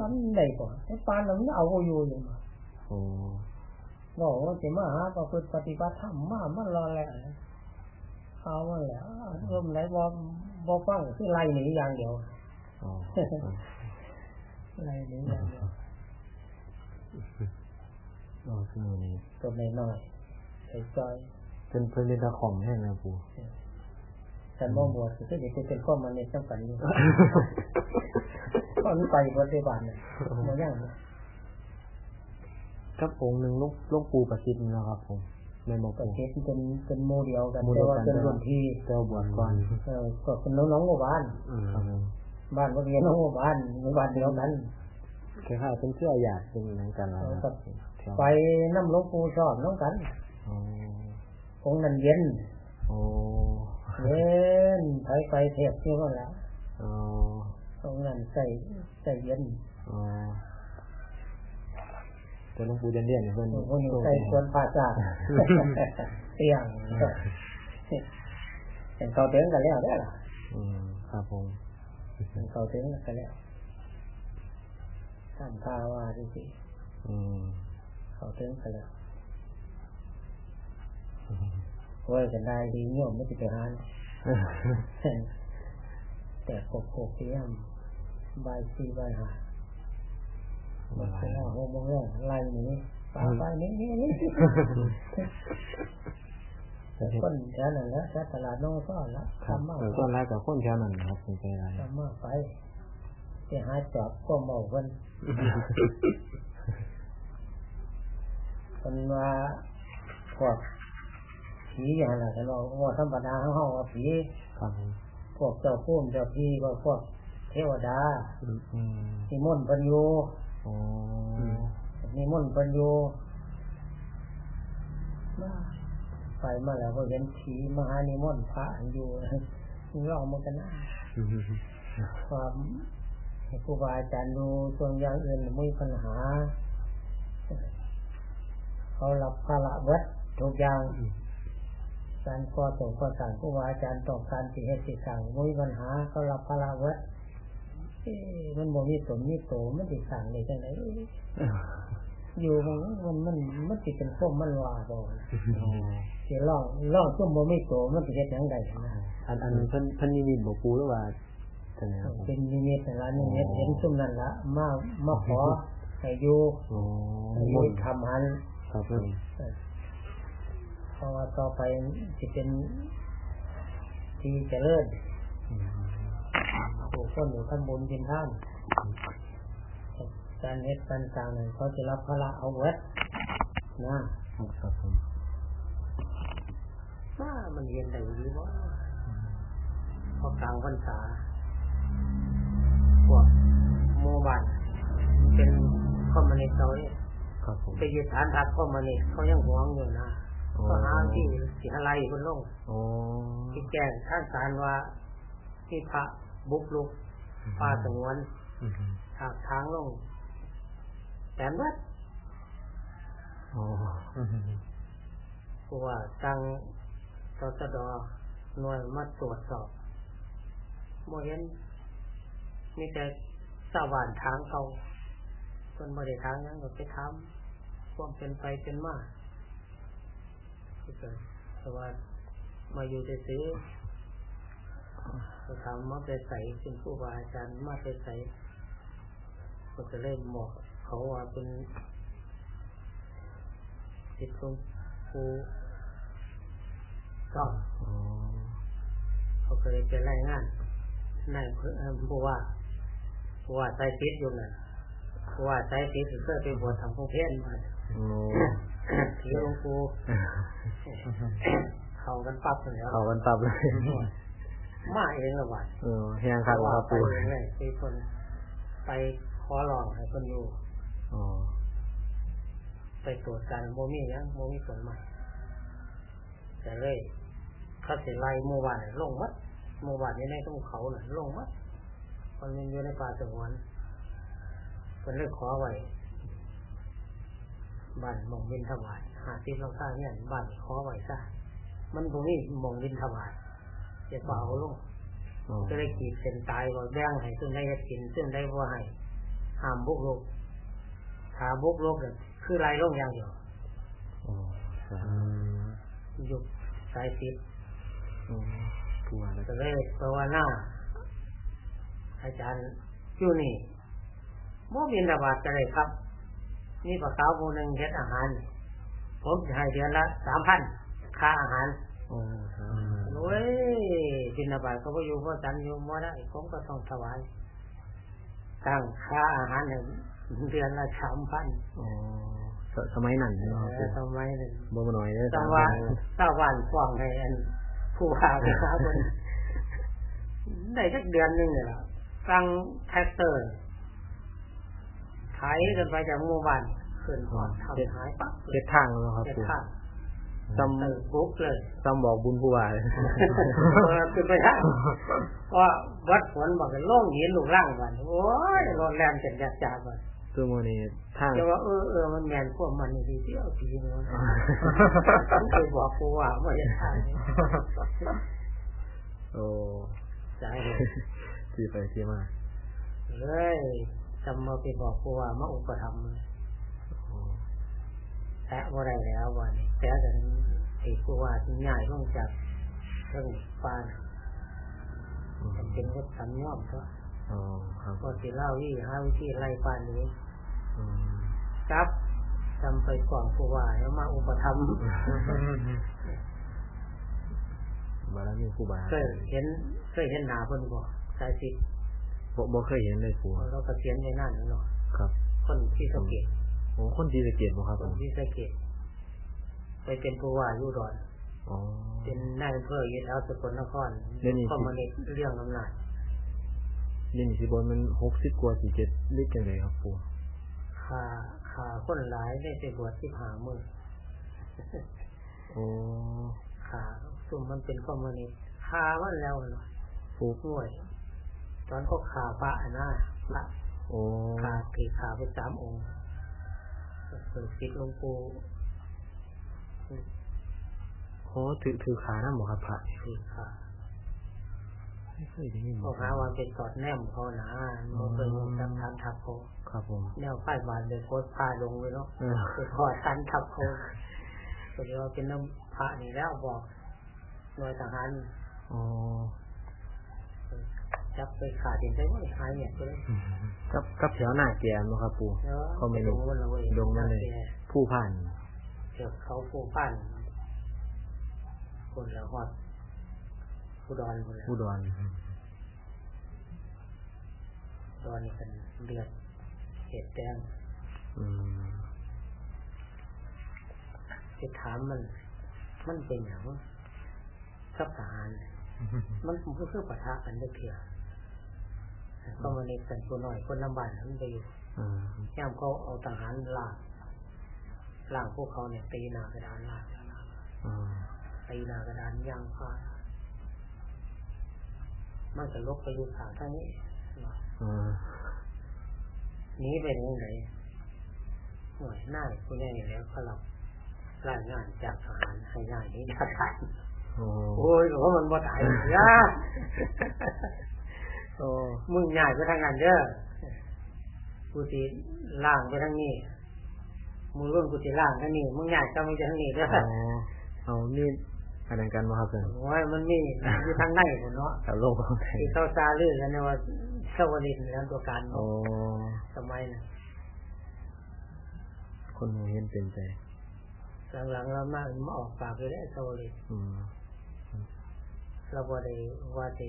สอนได้ก่อนไอ้ปานนั้นมันเอาโมอยู่อยู่มาโอ้บอกว่าจะมาหาประพฤติปฏิบัติธรรมมามันรอแหละเอามาแล้วรวมไหนบ่บ่ฟังคือไล่หนีอย่างเดียว อ๋อไล่หนีอย่างเดียวอ๋อคือมือนี้ตัวน้อยๆใส่จอยเป็นเพิ่นเป็นตะขอมแห้งนะปูแต่บ่บวชคือเด็กเป็นข้อมันในจำกันอยู่ตอนไปบริบาลเนี่ยบ่ยังกับองค์หนึ่งลูกลูกปูประสิทธิ์นี่นะครับผมแม่นบอกก็ปูเฮ็ดเป็นเป็นโมเดียวกันโมเดีแต่ยวกันว่าเป็นรุ่นพี่เจ้าบวชก่อนเออก็เป็นน้องๆหมู่บ้านครับผม บ้านบ่เรียนน้องหมู่บ้านหมู่บ้านเดียวกันคล้ายๆเป็นเสื้อหยาดเป็นหนังกันแล้วเออนะก็แถวไปน้ำหลวงปู่ชอบน้องกันอ๋อองค์นั้นเย็นโอ้เย็นไปไปเทศอยู่นั่นแหละอ๋อองค์นั้นใส่ใส่เย็นอ๋อแต่หลวงปู่จะเรียนเพิ่นพวกนี้ใส่ควรภาษาเตียงเห็นเขาเตียงกันแล้วได้ล่ะอืมครับผม เห็นเขาเตียงกันแล้วทำท่าว่าดิสิอืมเขาเตียงกันแล้วเว้ยกันได้ดีโยมไม่ติดไปหานแต่โคกโคกเตียมบายซีบายหาบัดเช้าหกโมงแรกไล่หนีป่าไปนี่นี่นี่ คนแถวนั้นแหล้วแถวตลาดน้องซ่อนละครับทำมากเออต้นไม้กับคนแถวนั้นนะครับเป็นไปได้ทำมากไปไปหาจอบก็เมาคนคนมาพวกผีอย่างไรกันเราว่าธรรมดาห้องว่าผีครับผมพวกเจ้าพุ่มเจ้าพี่ก็พวกเทวดาอืมอืมนิมนต์เปัญญูอ๋อนิมนต์เปัญญูมา ไปมาแล้วก็เห็นผีมหานิมนต์พระอยู่ลองมันกันนะความให้ครูบาอาจารย์ดูส่วนอย่างอื่นไม่มีปัญหา เขารับภาระเวัดทุกอย่างการก่อส่งก่อสั่งครูบาอาจารย์ต้องการสิเหตุสิสั่งไม่มีปัญหาเขารับภาระเวัดมันบ่มีสมมีโตมันสิสั่งได้จังได อยู่มันมันมันมันสิเป็นส้มมันว่าบ่อ๋อสิร้องร้องส้มบ่มีโตมันสิเฮ็ดจังไดนะอันอันเพิ่นเพิ่นนิมิตบอกปูหรือว่าจังไดครับผมเป็นนิมิตนั่นละนิมิตเห็นซุ่มนั่นละมามาขอให้อยู่อ๋อให้อยู่ทำหันครับผมเพราะว่าต่อไปจะเป็นที่เจริญอืมผู้คนอยู่ข้างบนเป็นท่าน การเฮ็ดการต่างนั้นเขาจะรับภาระเอาไว้นะครับผมว่ามันเย็นได้ดีวะพอกลางพรรษาพวกโมบันมันเป็นคอมมานิสต์เราเนี่ยครับผมไปยึดฐานทัพคอมมานิสต์เขายังหวงอยู่นะออ๋อก็หาที่สิอะไรคนลงอ๋อที่แจ้งท่านสารว่าที่พระบุกลุกป่าสงวนอืมถากทางลง แต่วัดอ๋ออืมเพราะว่าตั้งตสดหน่วยมาตรวจสอบโมเห็นมีแต่สว่านทางเขาคนบริทางนั้นก็ไปทำความเป็นไปเป็นมาก็เกิดแต่ว่ามาอยู่จะซื้อก็ทำมาไปใส่เป็นผู้บาอาจารย์มาไปใส่ก็จะเล่นหมอก เขาว่าเป็นจิตของครูก็อ๋อเขาเคยเป็นรายงานนายเพื่อนผู้ว่าผู้ว่าใจติดอยู่น่ะผู้ว่าใจติดเคยไปบวชทำพงเพี้ยนมาโอ้ที่หลวงปู่เขากันปั๊บเลยเข้ากันตับเลยมาเองละวันเออแห้งครับครับไปปูเองเลยที่คนไปขอร้องให้คนอยู่อ๋อ ไปตรวจการโมมีหยังโมมีผลใหม่แต่เลยเขาเสียไล่เมื่อวานน่ะลงมัดเมื่อวานนี้ในต้องเขาน่ะลงมัดมันมันอยู่ในป่าสงวนคนเลยขอไว้บ้านหมองบินถวายหาที่เราสร้างเนี่ยบ้านขอไว้ซะมันตรงนี้หมองบินถวายจะเปล่าลงอ๋อก็เลยขีดเส้นตายว่าแบ่งให้ซึ่งได้จะกินซึ่งได้ว่าให้ห้ามบุกรุก ถ้าบุกรุกเนี่ยคือลายลงอย่างเดียวอ๋อครับอืมยุบสายติดอ๋อปูว่าแล้วก็เลยภาวนาอาจารย์อยู่นี่โมบินระบาดจะเลยครับนี่ปลาขาวผู้หนึ่งเฮ็ดอาหาร ผมจะให้เดือนละสามพันค่าอาหารอ๋อครับโอ้ยบินระบาดเขาก็อยู่เพราะฉันอยู่บ่ได้ผมก็ต้องถวายตั้งค่าอาหารหนึ่ง เดือนละสามพันอ๋อสสมัยนั้นเนาะปูทำไมเนี่ยบ่มาหน่อยเด้อตะวันตะวันฟ้องให้อันผู้ว่าไปหาคนได้สักเดือนหนึ่งเนี่ยล่ะฟังแท็กเตอร์ไถกันไปจากหมู่บ้านขึ้นหอดทำหายปั๊บเฮ็ดทางแล้วครับเจ็ดปูข้างซ้เติปุ๊บเลยำซ้ำบอกบุญผู้ว่าเลยเออขึ้นไปทางเพราะวัดฝนบอกกันโล่งหินลูกร่างวันโอ้ยรถแรงจัดจัดจัดวัน คือมื้อนี้ทางจะว่าเออเออมันแมนพวกมันดีที่ยวผีมันผมเคยบอกกูว่าไม่ได้ทางโอ้สาเหตุที่ไปที่มาเฮ้ยจำมาไปบอกกูว่ามาอุปถัมแตะว่าได้แล้ววันนี้แตะกันไอ้กูว่าง่ายลงจากเรื่องฟาน่ะอืมมันเป็นก็สัญญอมก็อ๋อครับพอสิเล่าวิหาวิธีไล่ฟานนี้ ครับจำไปก่อนกูว่าแล้วมาอุปถัมภ์บารมีครูบาเคยเห็นเคยเห็นหนาเพิ่นบ่สายสิบบ่บ่เคยเห็นเลยปู่เราก็เขียนในนั่นเนาะครับ คนที่สะเกตโอ้คนที่สะเกตบ่ครับคผนมที่สะเกตไปเป็นผู้ว่าอยู่ดอนอ๋อเป็นนายอำเภออยู่แถวสกลนครเดี๋ยวนี้สิก็มาเล็เรื่องอำนาจนี่นี่สิบนมัน60กว่าสิเจ็ดลิตรจังไดครับปู่ ขาขาคนหลายได้ไปบวชที่หามือโอ้ขาซุ่มมันเป็นคอมมิวนิสต์ขามันแล้วเนาะปู่ห่วยตอนเขาขาพระนะพระโอ้ขาถีขาไปสามองค์เปิดปิดหลวงปู่โอ้ถือถือขานำบ่ครับพระถีขา ไม่เคยได้ยินเขาหาว่าเป็นสอดแนมเขาหนาโมเคยมีการทำทับเขาครับผมแนวป้ายบานเลยโคตรพาลงเลยเนาะเออไปทอดทันทับเขาก็เรียกว่าเป็นน้ำพระนี่แล้วบอกหน่วยทหารอ๋อจับไปขาดดินไปว่าหายเนี่ยก็เลยกับกับแถวหน้าแกนบ่ครับปู่เนาะก็ไม่ลรู้งมันเลยลงมาเลย ผู้ผ่านเกี่ยวเขาผู้ปั้นคนละฮอด ผู้ดอนคนละอุดรดอนนี่เป็นเลือดเห็ดแดงอืมจะถามมัน มันเป็นอย่างกับทหารมันก็คือปะทะกันได้เพียก็มาในกันตัวหน่อยคนลำบากนั้นไปอยู่อ่าย่ามเขาเอาทหารลากล่างพวกเขาเนี่ยตีหนากระดานลากอ๋อตีหน้ากระดานยางพา มันจะลบไปอยู่ทางทางนี้อ๋อหนี้เป็นยังไงหน่วยหน้าผู้ใหญ่แล้วเขารับรายงานจากทหารให้ง่ายนี้จากทหารโอ้โอ้ยโอ้มันบ่ตายยาโอ้มึงง่ายไปทางนั้นเด้อกูสิล่างไปทางนี้มึงรุ่นกูสิล่างทางนี้มึงง่ายก็มึงจะทางนี้เด้ออ๋อเอานี่ อันนั้นกันมาครับเพื่อนโอ้ยมันมีอยู่ทางในหมดเนาะเอาโลกของไทยที่เขาซาลือกันเนี่ยว่าสวรินทร์แล้วตัวการโอ้สมัยนั้นคนหูเห็นเป็นใจหลังๆเรามามาออกปากเลยได้สวรินทร์อืมเราบ่ได้ว่าติ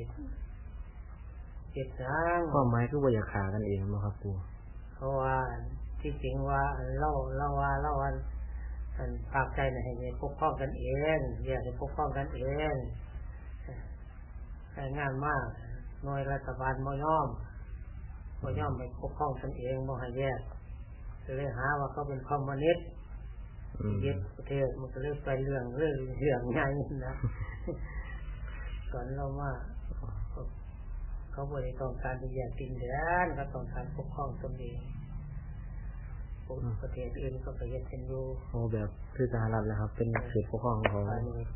เจ็ดทางความหมายคือว่าอยากขากันเองมาครับปูเพราะว่าที่จริงว่าเล่าเล่าว่าเล่าว่า อันปากใจนะให้ปกป้องกันเองอยากให้ปกป้องกันเองแต่งานมากหน่วยรัฐบาลบ่ยอมบ่ยอมไปปกป้องกันเองบ่ให้แยกก็เลยหาว่าเขาเป็นคอมมิวนิสต์อืมยึดประเทศมันก็เลยไปเรื่องเรื่องเรื่องใหญ่นะสอนเราว่าเขาบริต้องการที่แยกดินแดนเขาต้องการปกครองตนเอง ประเทศอื่นก็ไปยึดกันอยู่โอ้แบบคือสหรัฐนะครับ เป็นเขตปกครองของ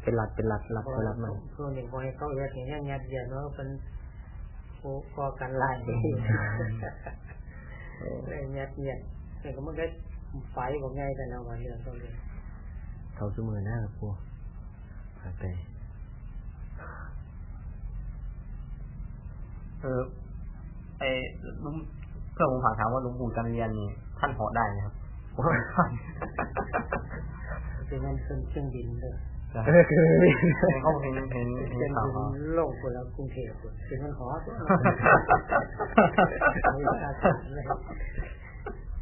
เป็นรัฐเป็นรัฐรัฐเป็นรัฐมันส่วนหนึ่งพอให้เขาเฮ็ดอย่างนี้ยัดเยียดเนาะเป็นผู้ก่อการร้ายเลยยัดเยียดแต่ก็มันก็ไฟของไงกันเอาวันเรื่องต้องเรื่องเขาเสมอหน้าครับปูผ่านไปเออไอ้ลุงเพื่อนผมฝากถามว่าหลุงปู่จันเรียนนี่ ท่านเหาะได้ไหมครับผมว่าไม่ได้คือมันขึ้นเครื่องบินเลยเออคือเขาเห็นเห็นเคเห็รื่นองข่าวบิเขานโลกคนละกรุงเทพคนคือมันหอตัวไม่กล้าถามเลย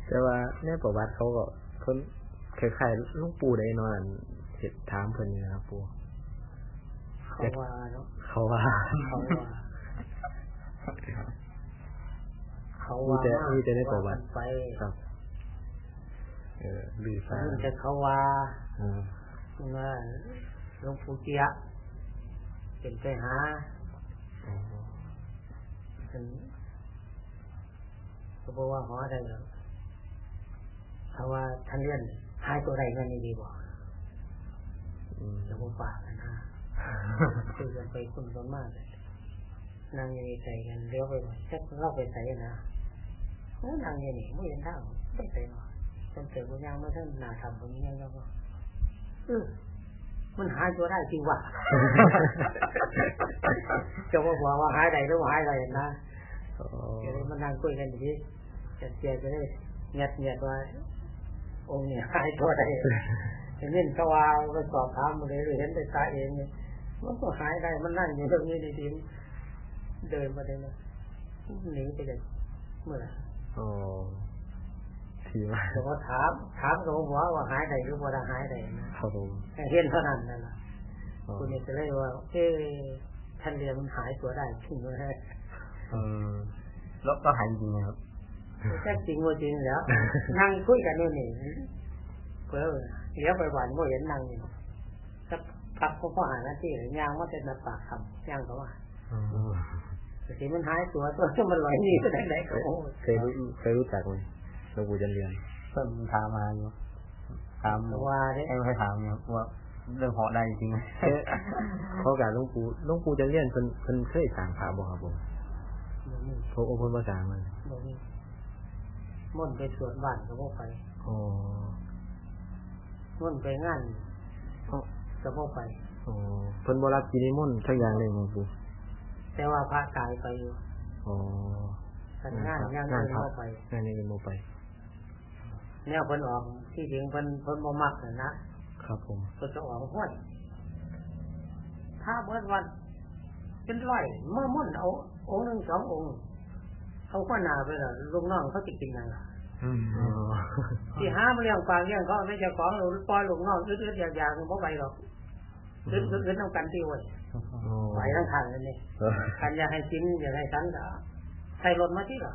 แต่ว่าในประวัติเขาก็คนคล้ายๆลูกปูได้นอนเห็ดถามเพิ่นนี่นะครับปูเขาว่าเนาะเขาว่าเขาว่าเขามีว่าแต่มีแต่ในประวัติไปครับ เออลือฟ้ามันจะเขาว่าอืมาหลวงปู่เจียเป็นไปหาเป็นเขาบอกว่าหอได้แล้วเขาว่าท่านเลื่อนหายตัวใดเงินดีบอืมเดี๋ยวผมฝากนะคุยกันไปคุณกันมากเลยนั่งยังไงใจกันเลี้ยวไปว่าจะเล่าไปใส่นะนั่งยังนี่ไม่เห็นทางไม่ใส่หรอ กจนเกิดว่ายังไม่ทันนาทำตรงนี้ยังแล้วก็เออมันหายตัวได้จริงว่ะจะว่าบอกว่าหายใดหรือว่าหายใดนะอ๋อเดี๋ยวมานั่งคุยกันอย่างนี้จะเจียจะได้เงียบเงียบว่าองค์เนี่ยหายตัวใดเห็นเขาว่าไปสอบถามมาเลยหรือเห็นไปตาเองเนี่ยมันก็หายได้มันนั่งอยู่ตรงนี้ดีๆเดินมาเลยนะหนีไปเลยเมื่อไหร่อ๋อ ทีว่าแต่ว่าถามถามกับหัวว่าหายใดหรือว่าหายใดนะครับผมแค่เห็นเท่านั้นนั่นแหละอ๋อคุณเนี่ยจะเลยว่า เอ๊ะท่านเรียนมันหายตัวได้ขึ้นมาให้เออแล้วก็หายจริงๆนะครับแท้จริงว่าจริงแล้วนั่งคุยกันนู่นนี่เพื่อเลี้ยวไปหวานก็เห็นนั่งอยู่สักพักก็พอหาหน้าที่หรือย่างว่าจะมาปากคำย่างเขาว่าอ๋อแต่ทีมันหายตัวตัวมันลอยหนี่ไปไหนไหนก็โอ้ยเคยรู้เคยรู้จักไหม หลวงปู่จันเรียนเพิ่นถามมาอยู่ถามเพราะว่าเนี่ยให้ให้ถามอยู่ว่าเรื่องเหาะได้จริงไหมเอ๊ะเขากับหลวงปู่หลวงปู่จันเรียนเพิ่นเพิ่นเคยสร้างพระบ่ครับผมมันนี่เพราะว่าเพิ่นบ่สร้างมันมันนี่ม่นไปสวนบ้านก็บ่ไปอ๋อม่นไปงานอ๋อก็บ่ไปอ๋อเพิ่นบ่รับกินนิมนต์สักอย่างเลยหลวงปู่แต่ว่าพระกายไปอยู่อ๋อแต่งานย่างเดินเข้าไปงานนี้เป็นโมไป แนวเพิ่นออกที่ถึงเพิ่นเพิ่นบ่มักน่ะนะครับผมเพิ่นจะออกห้วยถ้าเบิดวันเป็นร้อยเมื่อมุ่นเอา องค์หนึ่งสององค์เขาก็นาไปละลูกน้องเขาจะกินยังล่ะอืมอ๋อที่หามาเลี้ยงฟางเลี้ยงเขาไม่จะของหรือปล่อยลูกน้องอึดๆอยากๆบ่ไปหรอกอึดๆอึดๆต้องกันที่ไว้อ๋อไปทั้งทางเลยนี่เออกันอยากให้กินอยากให้สันก็ใส่รถมาที่ล่ะ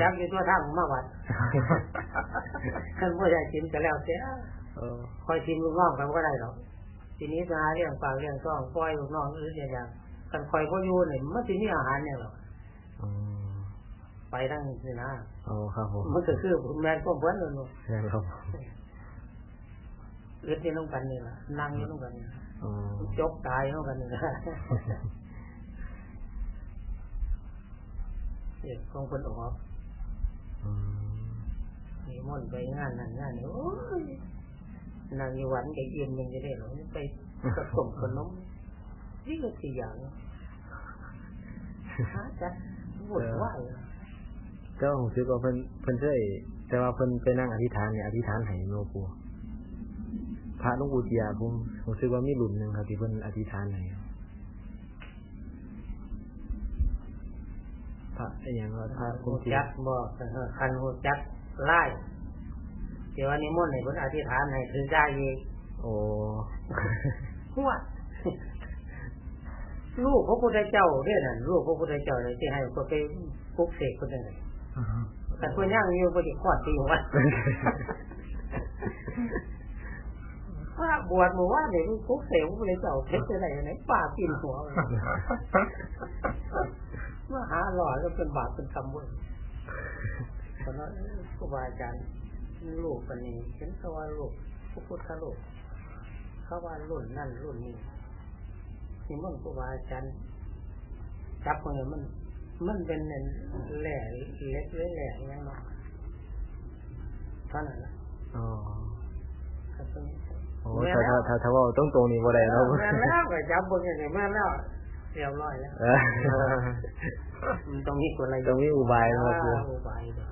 จักอยู่ตัวทางมาวัดคันบ่อยากกินก็แล้วแต่เออคอยทีมลูกน้องกันก็ได้หรอกทีนี้จะหาเรื่องปากเรื่องท้องปล่อยลูกน้องอื่นอย่างอย่างกันคอยพ่อยู่เนี่ยมันจะมีอาหารเนี่ยหรออ๋อไปทั้งนี่นะอ๋อครับผมมันก็คือแมนก็เพิ่นเลยใช่ครับเอื้อที่น้องกันนี่ล่ะนั่งอยู่น้องกันนี่ล่ะอ๋อจกตายน้องกันนี่ล่ะ เด็กของคนออกอืมมีม่อนต์ไปงานนั่นงานนี้โอ้ยนางอยู่หวันแกเอี่ยมยังจะได้หรอไปกระสมขนมนี่ก็สี่อย่างหาจัดวุ่นวายก็ผมคิดว่าเพิ่นเพิ่นเคยแต่ว่าเพิ่นไปนั่งอธิษฐานเนี่ยอธิษฐานให้โนปูพระหลวงปู่เจียผมผมคิดว่ามีหลุมหนึ่งครับที่เพิ่นอธิษฐานให้ พระไอ้หยังว่าพระหูคุณเจียจักบอกคันหูจักไล่เดี๋ยววันนี้ม่นต์ให้คนอธิษฐานให้ถือได้อีกโอ้หัวลูกพระพุทธเจ้าเนี่ยนั่นลูกพระพุทธเจ้าเลยที่ให้คนไปปลุกเสกคนหนึ่งแต่คนย่างอยู่ก็จะขอดตีหัวพระบวชหมู่ว่าเนี่ยปลุกเสกพระพุทธเจ้าเพชรอะไรไหนป่ากินหัว มาหาหล่อก็เป็นบาปเป็นกรรมเว้ยเพราะนั้นครูบาอาจารย์ลูกคนนี้เห็นเขาว่าลูกพระพุทธลูกเขาว่ารุ่นนั่นรุ่นนี้นี่มันครูบาอาจารย์จับมือมัน มันเป็นแหล่แหล่เล็กเลยแหล่อยังไงเท่านั้นละอ๋อก็ต้องโอ้ถ้าถ้าถ้าถ้าว่าตรงตรงๆนี่บ่ได้เนาะแม่แล้วก็จับมือเนี่ยแม่แล้ว เรียบร้อยแล้วเออมันต้องมีคนอะไรต้องมีอุบายเนาะครูอุบายเด้อ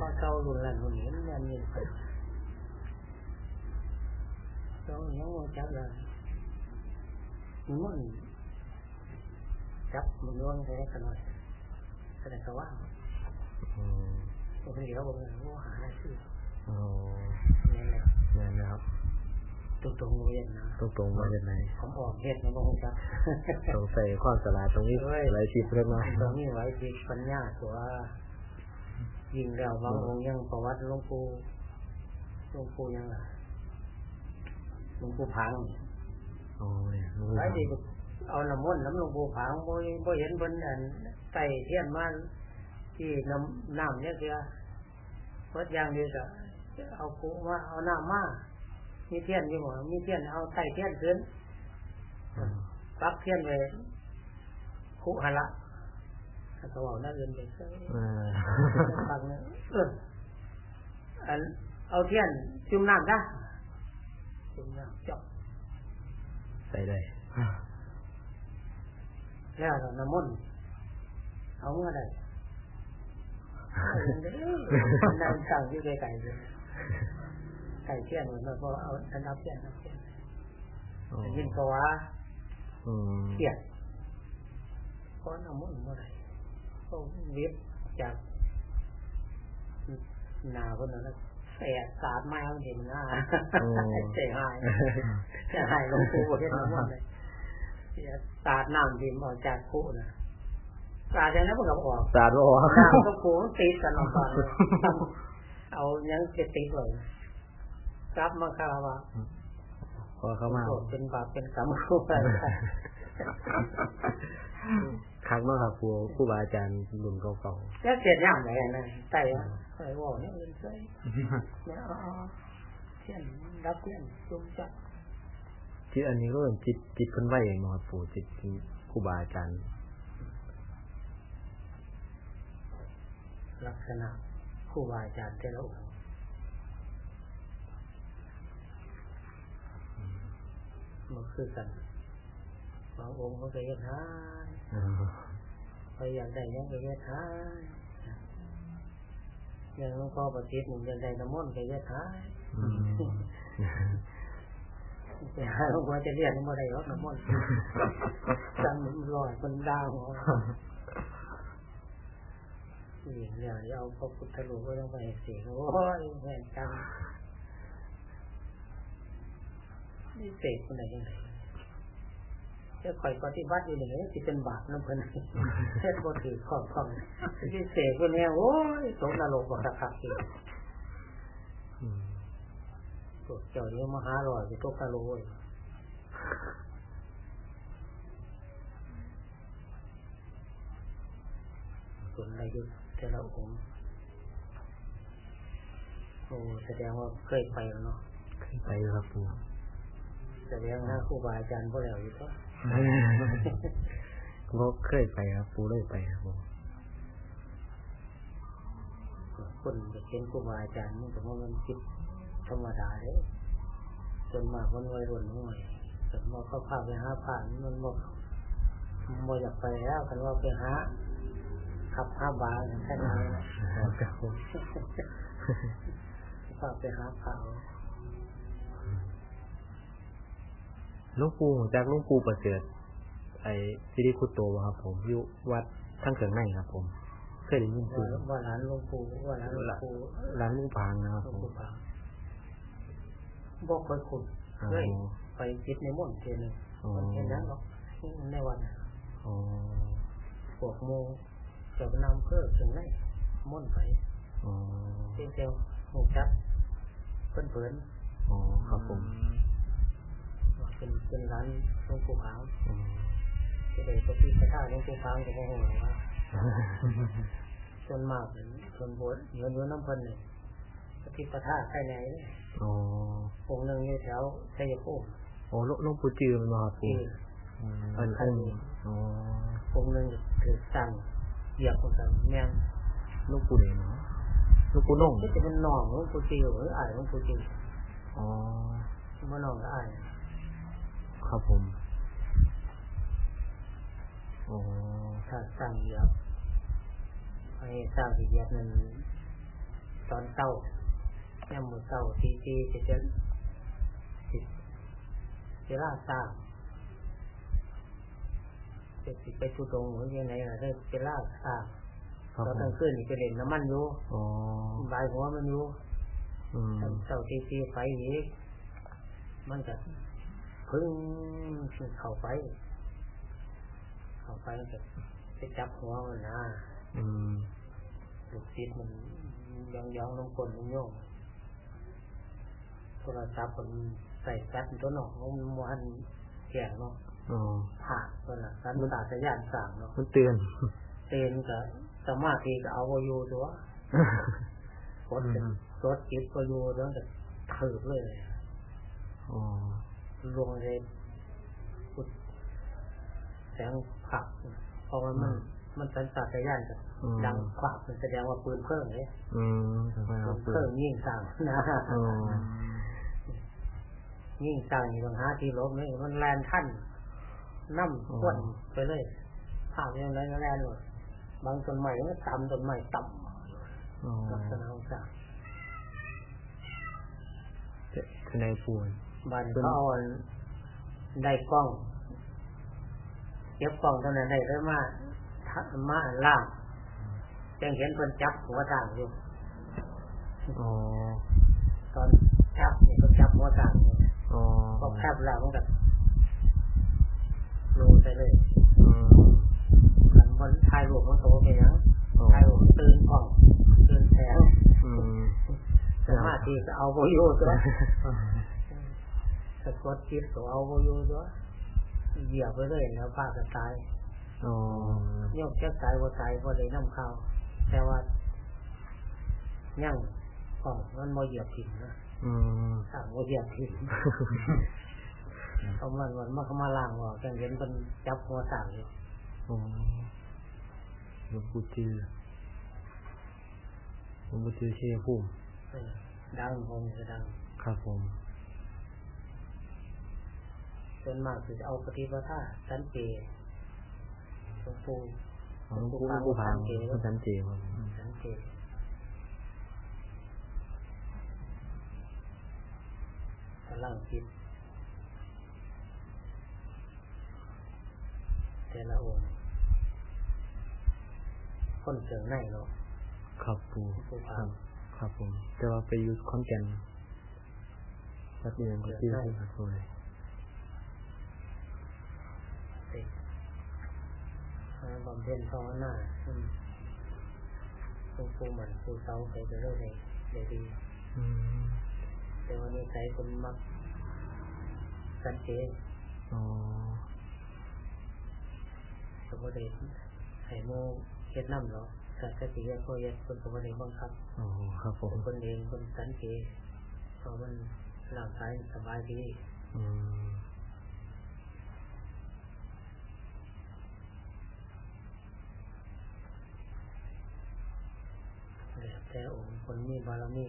พอเจ้ารุ่นนั้นรุ่นนี้มันแม่นยิ่งไปเจ้ายังบ่จับเลยมันจับมันร่วงแค่กันหน่อยแสดงว่าอืมบางทีเขาบอกว่าโอ้หาได้ชื่ออ๋อเนี่ยแหละแม่นนะครับ ตรงตรงเรียนนะตรงตรงๆมาจากไหนผมออกเฮ็ดนะบางจับต้องใส่ความสลาดตรงนี้เฮ้ยหลายสิบเล็กน้อยตรงนี้ไว้ที่ปัญญาตัวยิงแล้วบางองค์ยังประวัติหลวงปู่หลวงปู่ยังไงหลวงปู่พังโอ้ยรู้ไว้ดีเอาน้ำมนต์น้ำหลวงปู่พังบ่บ่เห็นเพิ่นอันไต่เทียนมาที่น้ำน้ำเนี่ยเสียเพิ่นอย่างเดียวก็เอาปูมาเอาน้ำมา มีเทียนอยู่บ่มีเทียนเอาไต่เทียนขึ้นอืมปักเทียนไว้คุหนละถ้าเขาบอกนั่นเอื่นไปเสียอ่าปักเนี่ยเอออันเอาเทียนจุ่มน้ำนะจุ่มน้ำจบใส่ได้แล้วก็น้ำมนต์เอาเมื่อใดนั่งสั่งอยู่ไกลๆเลย ไก่เทียนมันพอเอาอันดับเทียนอันดับเทียนอ๋อยินก็ว่าอืมเทียนเพราะน้ำมนต์เมื่อไหร่ก็วิบจากหนาคนนั้นแสบสาดไม้เอาเห็นหน้าเสียหายเสียหายหลวงปู่เห็นน้ำมนต์เลยเสียสาดน้ำดินออกจากคุนะสาดอย่างนั้นมันก็ออกสาดบ่น้ำก็ปูมันติดกันออกก่อนเอายังจะติดเลย กลับมาคารวะพอเข้ามาโทษเป็นบาปเป็นกรรมคู่ไปครั้งเมื่อครับครูครูบาอาจารย์รุ่นเก่าแล้วเสียย่ามไหนนะไต่อะไต่ว่าเนี่ยมันใส่เนี่ยเอาเอาเทียนรับเทียนจุ่มจับๆจิตอันนี้ก็เป็นจิตจิตเพิ่นไหวเองบ่ครับปู่จิตที่ครูบาอาจารย์ลักษณะครูบาอาจารย์แต่ละองค์ มันคือกันบางองค์มันก็เฮ็ดหายอืมไปอยากได้ยังก็เฮ็ดหายอย่างหลวงพ่อประสิทธิ์หนึ่งอยากได้น้ำมนต์ก็เฮ็ดหายอืมไปหาหลวงพ่อจะเรียนบ่ได้หรอกน้ำมนต์จังมันลอยมันดาวหัวนี่เดียวเอาพระพุทธรูปไว้ลงไปเสียโอ้ยแม่นจัง นี่เสกคนไหนยังไงจะคอยปฏิบัติอยู่ไหนึ่งที่เป็นบาปน้ำเพลินเช่นบ่ถือข้อข้องที่เสกคนนี้โอ้ยตกนรกบ่คักๆสิอืมพวกเจ้าเนี้ยมหาลอยไปตกตะโลยส่วนอะไรอยู่แต่ละองค์โอ้แสดงว่าเคยไปแล้วเนาะขึ้นไปอยู่ครับปู แสดงว่าครูบาอาจารย์พวกเราอยู่ก็ก็เคยไปครับปูเลยไปครับผมคนจะเป็นครูบาอาจารย์มันก็ว่ามันคิดธรรมดาเด้จนมากมันวัยรุ่นหน่อยจนมาเข้าพาไปหาผ่านมันบอกมอยากไปแล้วกันว่าไปหาขับห้าบาร์แค่นั้นนะครับผมพาไปหาเขาห ลุงปูจากหลุงปูประเสริฐไอ้ซิริคุโตะครับ ผมอยู่วัดทั้งเกิงในครับ ผมเคยได้ยินปูว่าว่าร้านหลวงปู่ว่าร้านหลวงปู่ร้านลุงพางนะครับหลวงผมปู่ปางบอกเคยคุ้นอ๋อเคยไปจิตในม่นต์เทียหนึงอ๋อมันเห็นนั้นหรอกในวันน่ะอ๋อพวกโมเจ้านำเพื่อถึงไหนม่นต์ไปอ๋อเที่ยวเที่ยวหูจัดเพิ่นเพิ่นอ๋อครับผมว่า เป็นเป็นร้านหลวงปู่ขาวอืมจะได้ก็พี่พระธาตุหลวงปู่ขาวก็บ่ฮู้หรอกว่าส่วนมากเป็นส่วนบวชเงินอยู่น้ำเพิ่นนี่พระพิพระธาตุใครไหนเนี่ยอ๋อองค์หนึ่งอยู่แถวชัยภูมิโอ้หลวงหลวงปู่จือมันมาครับปูที่อืมอันอันอ๋อองค์หนึ่งถือสั่งเหยียบของกันแม่นหลวงปู่ไหนเนาะหลวงปู่น่งที่จะเป็นน้องหลวงปู่จิวหรืออ้ายหลวงปู่จิวอ๋อบ่น้องกับอ้าย ครับผมอ๋อถ้าสั่งเหยียบไอ้สั่งที่เหยียบนั้นตอนเต้าแม่มือเต้าทีทีจะจะสิจะล่าสร้างจะสิไปทุดงหรือยังไงล่ะได้จะล่าสร้างครับตอนผกลางมคืนนี่ไปเล่นน้ำมันอยู่อ๋อบายหัวมันอยู่อืมเจ้าที่ที่ไฟอีกมันก็ พึ่งเข้าไป เข้าไปก็ไปจับหัวมันนะอืมลูกศิษย์มันยองยองลงคนลงโยงโทรศัพท์มันใส่แฟลชตัวหนอกมันมันแก่เนาะอ๋อผ่าตัวน่ะสันตาสยานสั่งเนาะมันเตือนเต้นก็สมาธิก็เอาไว้อยู่ตัวกดก็กดจิตก็อยู่แล้วก็ถือเลยอ๋อ ลงเลยพุดแสงผักเพราะว่ามัน มันสันตาสยานกับอืมดังขวักมันแสดงว่าปืนเพิ่มเลยอืมทำไมปืเอานเปิเพิ่ดมยิ่งสั่งนะอ๋อยิ่งสั่งอยู่ตรงหาที่ลบนี่มันแลนท่านน้ำข้นไปเลยภาพยังไงก็แลนหมดบางต้นใหม่ก็ต่ำต้นใหม่ต่อ๋อำลักษณะของสั่งจะจะในปูน บ้านเขาเอาอันได้กล้องเก็บกล้องเท่านั้นได้เลยมาทักมาอันล่างยังเห็นคนจับหัวต่างอยู่อ๋อตอนจับนี่ก็จับหัวต่างอยู่อ๋อพอแคบแล้วมันก็โลไปเลยอืมขันคนถ่ายรูปมันโตไปหยังอ๋อถ่ายรูปตื่นกล้องตื่นแสงอืมสมาธิก็เอาโบอยู่ตัวสะกดจิตก็เอาโบอยู่ตัวเหยียบไปเลยแล้วพากันตายอ๋อยกจะตายว่าตายเพราะได้น้ำข้าวแต่ว่ายั่งของมันโมเหยียบถิ่นนะอืมสั่งโมเหยียบถิ่นเอามันมันมาเข้ามาล่างออกจังเห็นมันจับหัวสั่งอยู่อ๋อหลวงปู่จือหลวงปู่จือเชี่ยภูมิเออดังผมจะดัง ครับผม ส่วนมากคือจะเอาปฏิปทาสันเจหลวงปู่อ๋อหลวงปู่หลวงปู่พังหลวงสันเจครับสันเจกำลังคิดแต่ละองค์คนเชิงในเนาะครับปูหลวงปู่คพัรังบครับผมแต่ว่าไปอยู่ขอนแก่นวัดเมืองก็ชื่อที่ครับผม ติด บำเพ็ญภาวนาอืมหลวงปู่เหมือนปู่เสาเคยจะเลิกเลยเลยดีอืมแต่วันนี้ใช้คนมักสันเจอ๋อสมมติให้โมเฮ็ดน้ำเนาะแต่ถ้าสิเฮ็ดก็เฮ็ดคนสมมติบังคับอ๋อครับผมคนเองคนสันเจเพราะมันร่างกายสบายดี อืม แต่องค์คนมีบารมี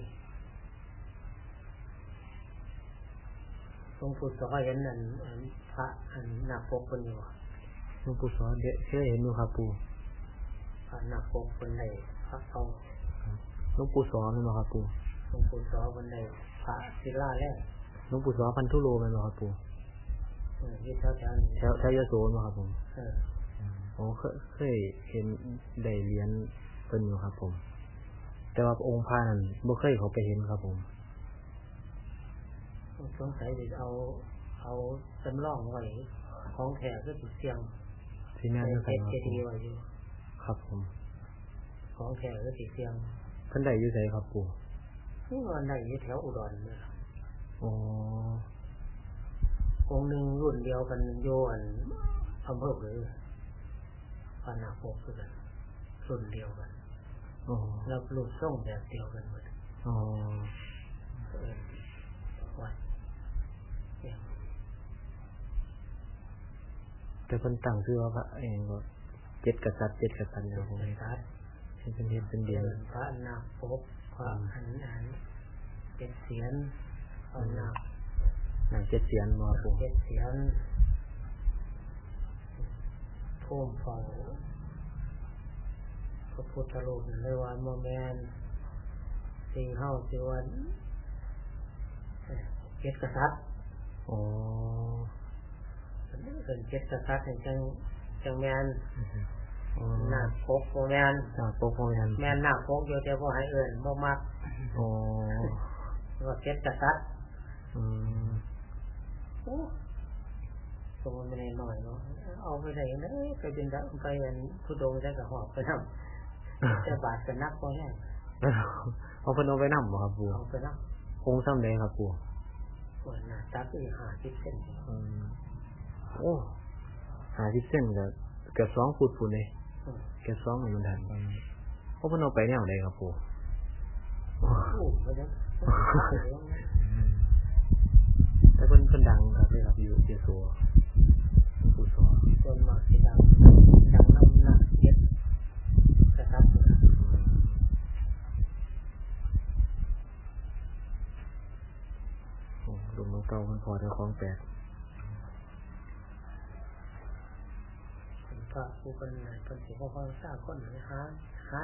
หลวงปู่สอเห็นอันอันพระอันหน้าปกคนอยู่หลวงปู่สอเด็กเคยเห็นอยู่ครับปู่พระหน้าปกคนใดพระเอาหลวงปู่สอนเป็นบ่ครับปู่หลวงปู่สอคนใดพระศิลาแรกหลวงปู่สอพันธุโลเป็นบ่ครับปู่ที่แถวแถวๆนี้แถวแถวยโสบ่ครับผมเอออ๋อเคยเห็นได้เรียนเพิ่นอยู่ครับผม แต่ว่าองค์พระนั้นบ่เคยเขาไปเห็นครับผมสงสัยจะเอา เอาจำลองไว้ของแท้ก็ติดเสียงที่แม่นในอยู่เพไสชรครับเจดีปู่ย์ไว้อยู่ครับผมของแท้ก็ติดเสียงเพิ่นได้อยู่ไสครับปู่นี่วันไหนอยู่แถวอุดรเนี่ยอ๋อองค์หนึ่งรุ่นเดียวกันโยอันอำเภอเลยปานาโปกคือกันรุ่นเดียวกัน อ๋อแล้วรูปทรงแบบเดียวกันหมดอ๋อเออวัดเนี่ยแต่เพิ่นตั้งชื่อว่าพระเองก็เจ็ดกษัตริย์เจ็ดกษัตริย์เนี่ยผมเป็นเห็นพระเห็นเป็นเห็นเป็นเหรียญพระนาคปกพระอันอันเป็นเสียนพระนาคหนังเจ็ดเสียนบ่ครับปู่เป็นเสียนพุ่มเฝ้าพ ระพุทธรูปเลยว่าโมแมนสิ่งเฮาสิวันเจ็ดกษัตริย์อ๋อเป็นเจ็ดกษัตริย์จังจังแมนอ๋อหน้าปกโมแมนหน้าปกบ่แม่นแมนหน้าปกอยู่แต่บ่ให้เอิ้นบ่มักอ๋อว่าเจ็ดกษัตริย์อืมโอ้สมมันไม่ได้น้อยเนาะเอาไปได้เด้อไปเป็นดัไปอันผู้ดงได้ก็หอบไปนำ แต่บาทก็นักบ่แห้งเอาเพิ่นเอาไปนำบ่ครับปู่เอาไปนำองค์ซ้ำใดครับปู่ส่วนหน้าตักอีก50เซนอืมโอ้หาที่เส้นก็เกือบสองฟุตพุ่นเลยอืมเกือบสองนี่มันทันเพราะเพิ่นเอาไปแนวใดครับปู่โอ้ไปจังแต่เพิ่นเพิ่นดังครับเลยครับอยู่เยโสหลวงปู่สอนส่วนมากสิดังดังนำหน้าเจ็ดกษัตริย์ โอ้รวมน้อง เก่ามันพอเจ้าของแปลกพระผู้คนไหนคนสิบ่ค่อยทราบคนไหนหาหา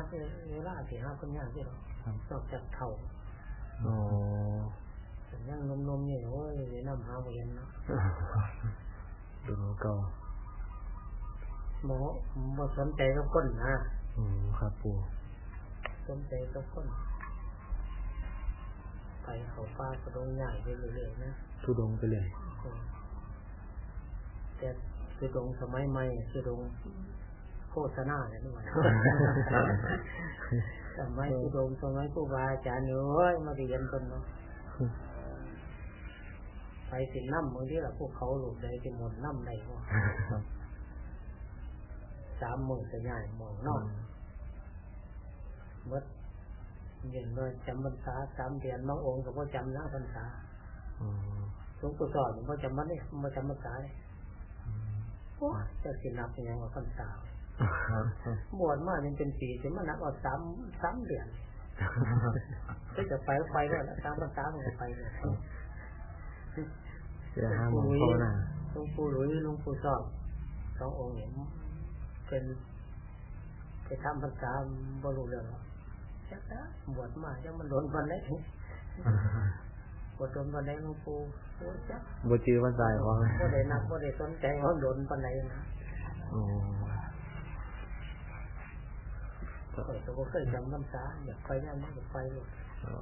เวลาสิหาคนยากที่เนาะนอกจากเฒ่าอ๋อแต่ยังนมๆนี่โอ้ยแนะนำหาบ่เห็นเนาะดูน้องเก่าหมอบ่สนใจกับคนนะอืมครับปู่สนใจกับคนไปเขาป่ากระดงใหญ่ไปเรื่อยๆนะ ทุดงไปเลยอืมแต่คือดงสมัยใหม่คือดงโฆษณาเนี่ยด้วยสมัยคือดงสมัยครูบาอาจารย์เอ้ยมาเรียนคนเนาะไปสิน้ำมือที่ละพวกเขาหลุดได้ที่หมดน้ำในหัวสามมือจะใหญ่หมองนอกเมื่อเย็นเลยจำพรรษาสามเดือนบางองค์ก็บ่จำนะพรรษาอ๋อหลว งปู่สอนบ่จำมันนี่บ่จำพรรษาเลยโอ้ยจะสินับเป็นยังว่าพรรษาบวชมานี่เป็นปีถึงมานับเอาสามสามเดือนก็จะไปก็ไปแล้วนะสามพรรษามันก็ไปเลยเสียห้าโมงเข้าหน้าหลวงปู่หลุยหลวงปู่สอบสององค์เนี่ยเป็นไปทำภาษาบรูเรื่องหรอกจักนะบวชมาจังมันโดนวันไหน บวชโดนวันไหนหลวงปู่โอ้ยจักบ่จื้อภาษาของบ่ได้นับบ่ได้สนใจว่าโดนวันไหนนะอ๋อเออแต่ว่าเคยจำภาษาอยากไปนั่นอยากไปเลยอ๋อ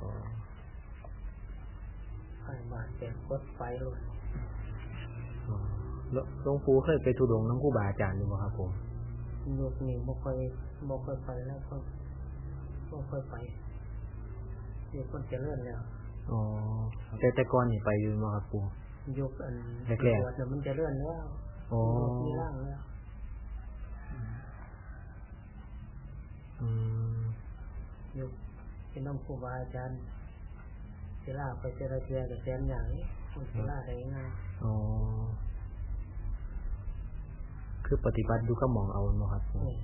ไปมาแจกกดไปเลยอ๋อแล้วหลวงปู่เคยไปทุดงน้ำครูบาอาจารย์อยู่บ่ครับผมยุคนี้บ่ค่อยบ่ค่อยไปแล้วก็บ่ค่อยไปอยู่คนเจริญแล้ว ออ๋อแต่แต่ก่อนนี่ไปอยู่มาครับปูยุคอันแรกๆบวชเนี่ยมันจะเลื่อนแล้วอ๋อมีร่างแล้วอืมยุคเป็นน้องครูบาอาจารย์เวลาไปเจรเทียกับแสนอย่างนี้มันเวลาได้ง่ายอ๋อคือปฏิบัติอยู่ก็มองเอาเนาะครับปูนี่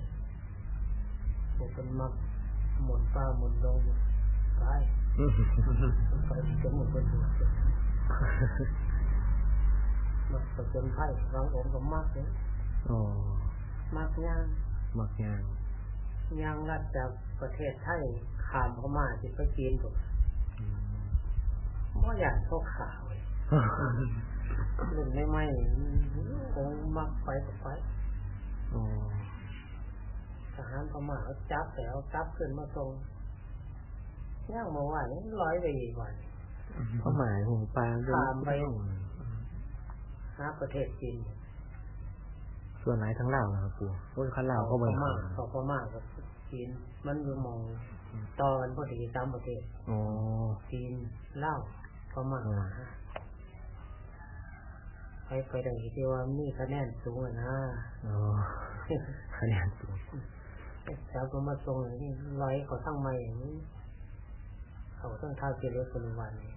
พวกเป็นมักหมุนฟ้าหมุนลงไปอืมไป จะหมุนเป็นหัวมักประจนไพ่บางองค์ก็มักเลยอ๋อมักย่างมักยางย่างลัดจากประเทศไทยขามเข้ามาที่ไปจีนผมอืมว่าอย่างเขาขาวเลยรุ่นไม่ไม่คงมักไปก็ไปอ๋อทหารพม่าเขาจับแต่เอาจับขึ้นมาตรง ย่างมาว่านี่ร้อยไปอีกวันเป้าหมายของปลาเป็นตามไปหาประเทศจีนส่วนไหนทั้งลาวนะครับปูโอ้ยขั้นลาวเขาพเบิ่งม่าเขาพม่ากับจีนมันอยู่มองต่อกันพอดีตามประเทศอ๋อจีนเล่าวพม่าอืมไปไปได้ที่ว่ามีคะแนนสูงอะนะอ๋อคะแนนสูงแล้วก็มาทรงอย่างนี้ร้อยเขาทั้งไม่อย่างนี้ เขาต้องท้าเจริญปริวันนี่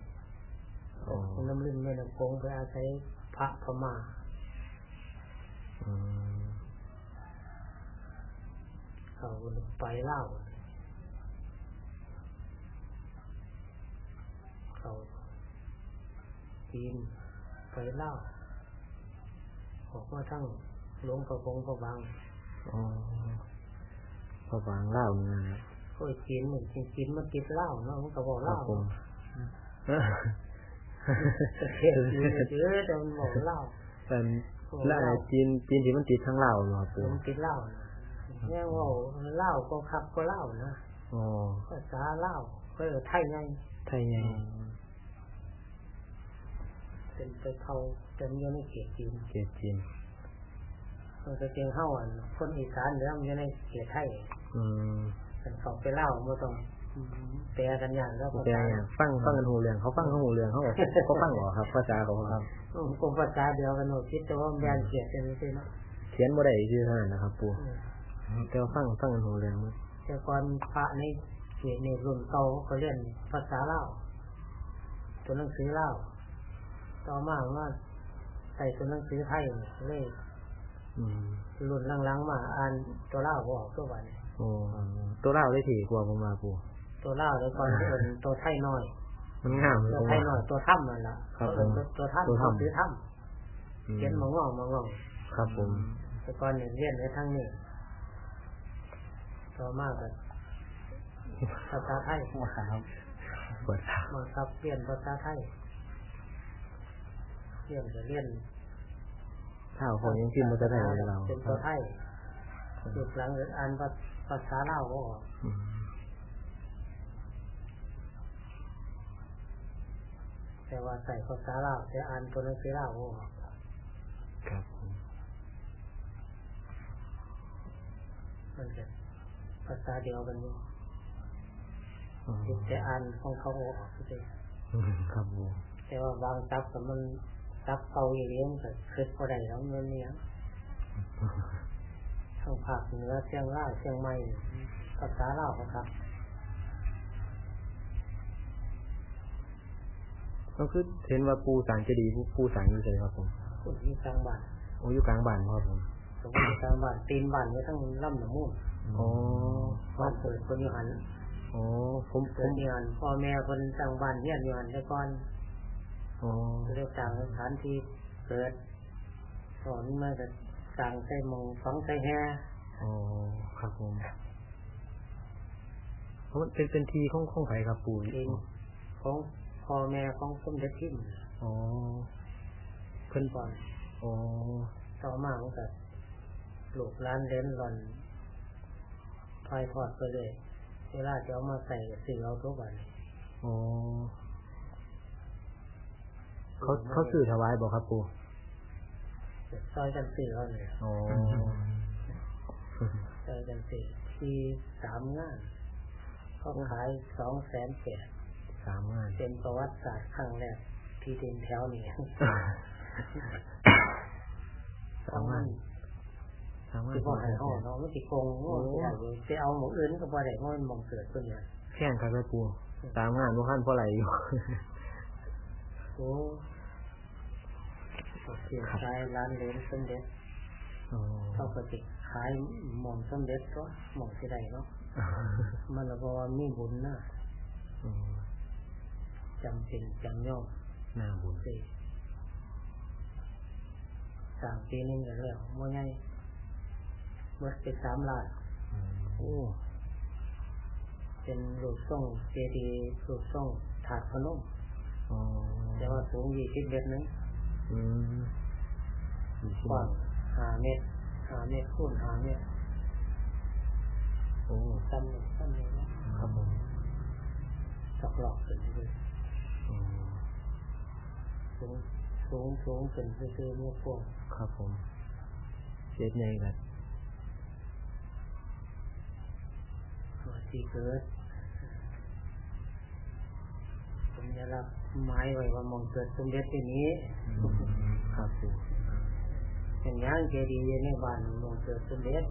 อ๋อน้ำลื่นแม่น้ำโขงไปอาศัยพระพม่าอืมเขาไปเล่าวเขาจีนไปเล่าวออกมาทั้งหลวงกระพงกระบังอ๋อพอบางลาวนี่นะ โอ้ยจีนเหมือนจีนมันติดเหล้าเนาะมันก็บอกครัเหล้าบผมประเทศจีนเนี่ยเยอะแต่มันบอกเหล้าเป็นแล้วอะไรจีนจีนที่มันติดทั้งลาวเหรอครับปูมันติดเหล้านะเนี่ยว่าเหล้าก็ขับก็เหล้านะอ๋อภาษาเหล้าก็เออไทยไงไทยไงเป็นไปเขาจนอยู่ในเขตจีนเกตจีนมันก็เจียงเข้าอะคนอีสานเดี๋ยวมันอยู่ในเขตไทย อืม เป็นเขาไปเหล้าไม่ต้องแปลกันอย่างแล้วภาแต่ษาอย่างฟังฟังกันหูเรื่องเขาฟังเขาหูเรื่องเขาก็เขาฟังเหรอครับภาษาเขาครับอืมกลุ่มภาษาเดียวกันหนูคิดแต่ว่าแบนเขียนกันนี่สิเนาะเขียนบ่ได้ชื่อเท่านั้นนะครับ ปูอืมแต่ว่าฟังฟังกันหูเรื่องมั้ยแต่ก่อนพระในเขตในรุ่นเก่าเขาเรียนภาษาเล่าวตัวหนังสือเล่าวต่อมาว่าใส่ตัวหนังสือไทยเลยอืมรุ่นหลังๆมาอ่านตัวเล่าวบ่ออกตัววัน โอ้ตัวเล่าได้ถี่กว่าผมมาปูตัวเล่าวแล้วก่อนเป็นตัวไทยน้อย มันงามเลยตัวผมไทยว่าน้อยตัวถ้ำนั่นละครับเขาเรียกผมตัวถ้ำตัวถ้ำตัวถือถ้อืำเขียนมางองมางองครับผมแต่ก่อนเนี่ยเรียนในทั้งนี้ต่อมาแบบภาษาไทยหัวขาวเปิดครับมาครับเรียนภาษาไทยเรียนจะเรียนถ้าคนยังพิมพ์มันจะได้เลยเราเป็นตัวไทยยุคหลังอ่านภาษา ลาวก็ออกอืมแต่ว่าใส่ภาษาลาวแต่อ่านตัวหนังสือลาวก็ออกครับผมมันจะภาษาเดียวกันอยู่อ๋อแต่อ่านของเขาก็ออกเฉยอืมครับผมแต่ว่าบางซับมันซับเก่าอย่างเลี้ยงแต่คือพอได้แล้วเงินเนี่ย ทางภาคเหนือเชียงรายเชียงใหม่ภาษาลาวก็ครับก็คือเห็นว่าปูสางเจดีย์ปูปูสางอยู่ใช่ครับผมคนที่กลางบ้านโอ้อยู่กลางบ้านครับผมสมมติกลางบ้านตีนบ้านไว้ทั้งลำหนองมุ่งอ๋อบ้านเปิดคนอยู่หันอ๋อผมผเกิดมอยู่หันพ่อแม่คนต่างบ้านเฮียนอยู่หันแต่ก่อนอ๋อเรียกต่างสถานที่เกิดสอนมากับต่างใส่หมองฝังใส่แฮอ๋อครับผมเพราะมันเป็นเป็นทีของของไผครับปูทีของพ่อแม่ของสมเด็จทิมอ๋อเพิ่นก่อนอ๋อต่อมามันก็ลูกร้านเล่นหล่อนพายทอดไปเลยเวลาจะเอามาใส่ก็ซื้อเอาทุกวันอ๋อเขาเขาสื่อถวายบอกครับปู ซอยกันซื้อเอาเลยอ๋อซอยกันซื้อที่สามงานเขาขายสองแสนแปดสามงานเป็นประวัติศาสตร์ครั้งแรกที่ดินแถวนี้สามงานสามงานที่พ่อให้เขาเนาะมันสิโกงโง่สิได้เลยไปเอาหมองอื่นก็บ่ได้เพราะมันหมองเกิดเพิ่นเนี่ยแข่งครับแม่ปูสามงานบ่คันเพราะอะไรอยู่โอ้ เสียชายร้านเหรียญสมเด็จอ๋อเขาก็สิขายหม่อมสมเด็จก็หม่อมสิได้เนาะมันละบ่ว่ามีบุญนะอ๋อจำเป็นจำย่อมหน้าบุญสิสามปีนึงก็แล้วบ่ใหญ่เมื่อไปสามล้านอืมโอ้เป็นรูปทรงเจดีย์รูปทรงถาดพนมอ๋อแต่ว่าสูงยี่สิบเมตรนึงอืมสี่สิบ กว้างห้าเมตรห้าเมตรคูณห้าเมตรโอ้ซ้ำหนึ่งซ้ำหนึ่งนะครับผมตกหลอกขึ้นเลยอ๋อสูงสูงสูงขึ้นซื่อๆเนี่ยพวกครับผมเจ็ดใหญ่กันมาที่เกิด ผมจะรับไม้ไว้ว่ามองเกิดสมเด็จที่นี้ครับปูอย่างย่างเจดีย์ในบ้านมองเกิดสมเด็จ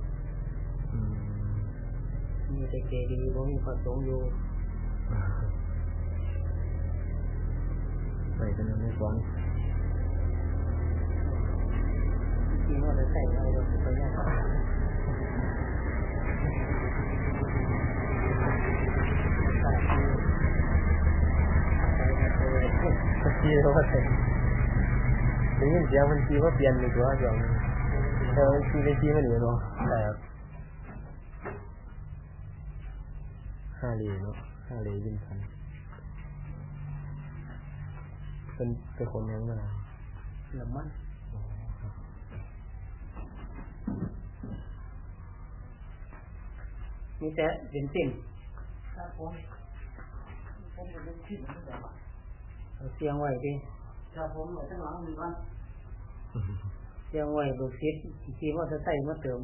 อืมมีแต่เจดีย์บ่มีพระสงฆ์อยู่ใส่กันยังไม่ฟ้อนที่ว่าจะใส่อะไรก็ไปได้ พี่เขาว่าใส่ได้ยินเสียงมันทีว่าเปลี่ยนในตัวเสียงเออทีในทีมันอยู่เนาะใช่ครับห้าเลเนาะห้าเลยินพันเป็นเป็นคนยังมาละมันมีแต่เป็นสิ่งครับผมผมจะเป็นที่ผมจะเอา เสียงไว้ดิครับผมเหมือนข้างหลังมีบ้านเสียงไว้ลูกศิษย์ที่ว่าจะใส่มาเติม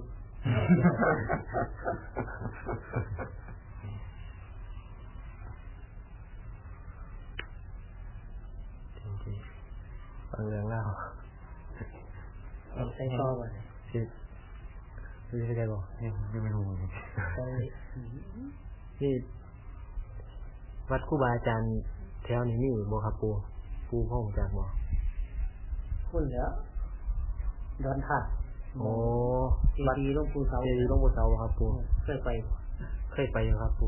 จริงๆฟังเรื่องเล่าเอาใส่ต่อไปที่ที่ใครบอกยังยังไม่รู้เลยใส่นี่วัดครูบาอาจารย์ แถวนี้นี่บ่ครับปูปูพ่อของจากบ่คุณเหลือดอนถัดโอ้เจดีย์หลวงปู่เสาเจดีย์หลวงปู่เสาบ่ครับปูเคยไป เคยไปอยู่ครับปู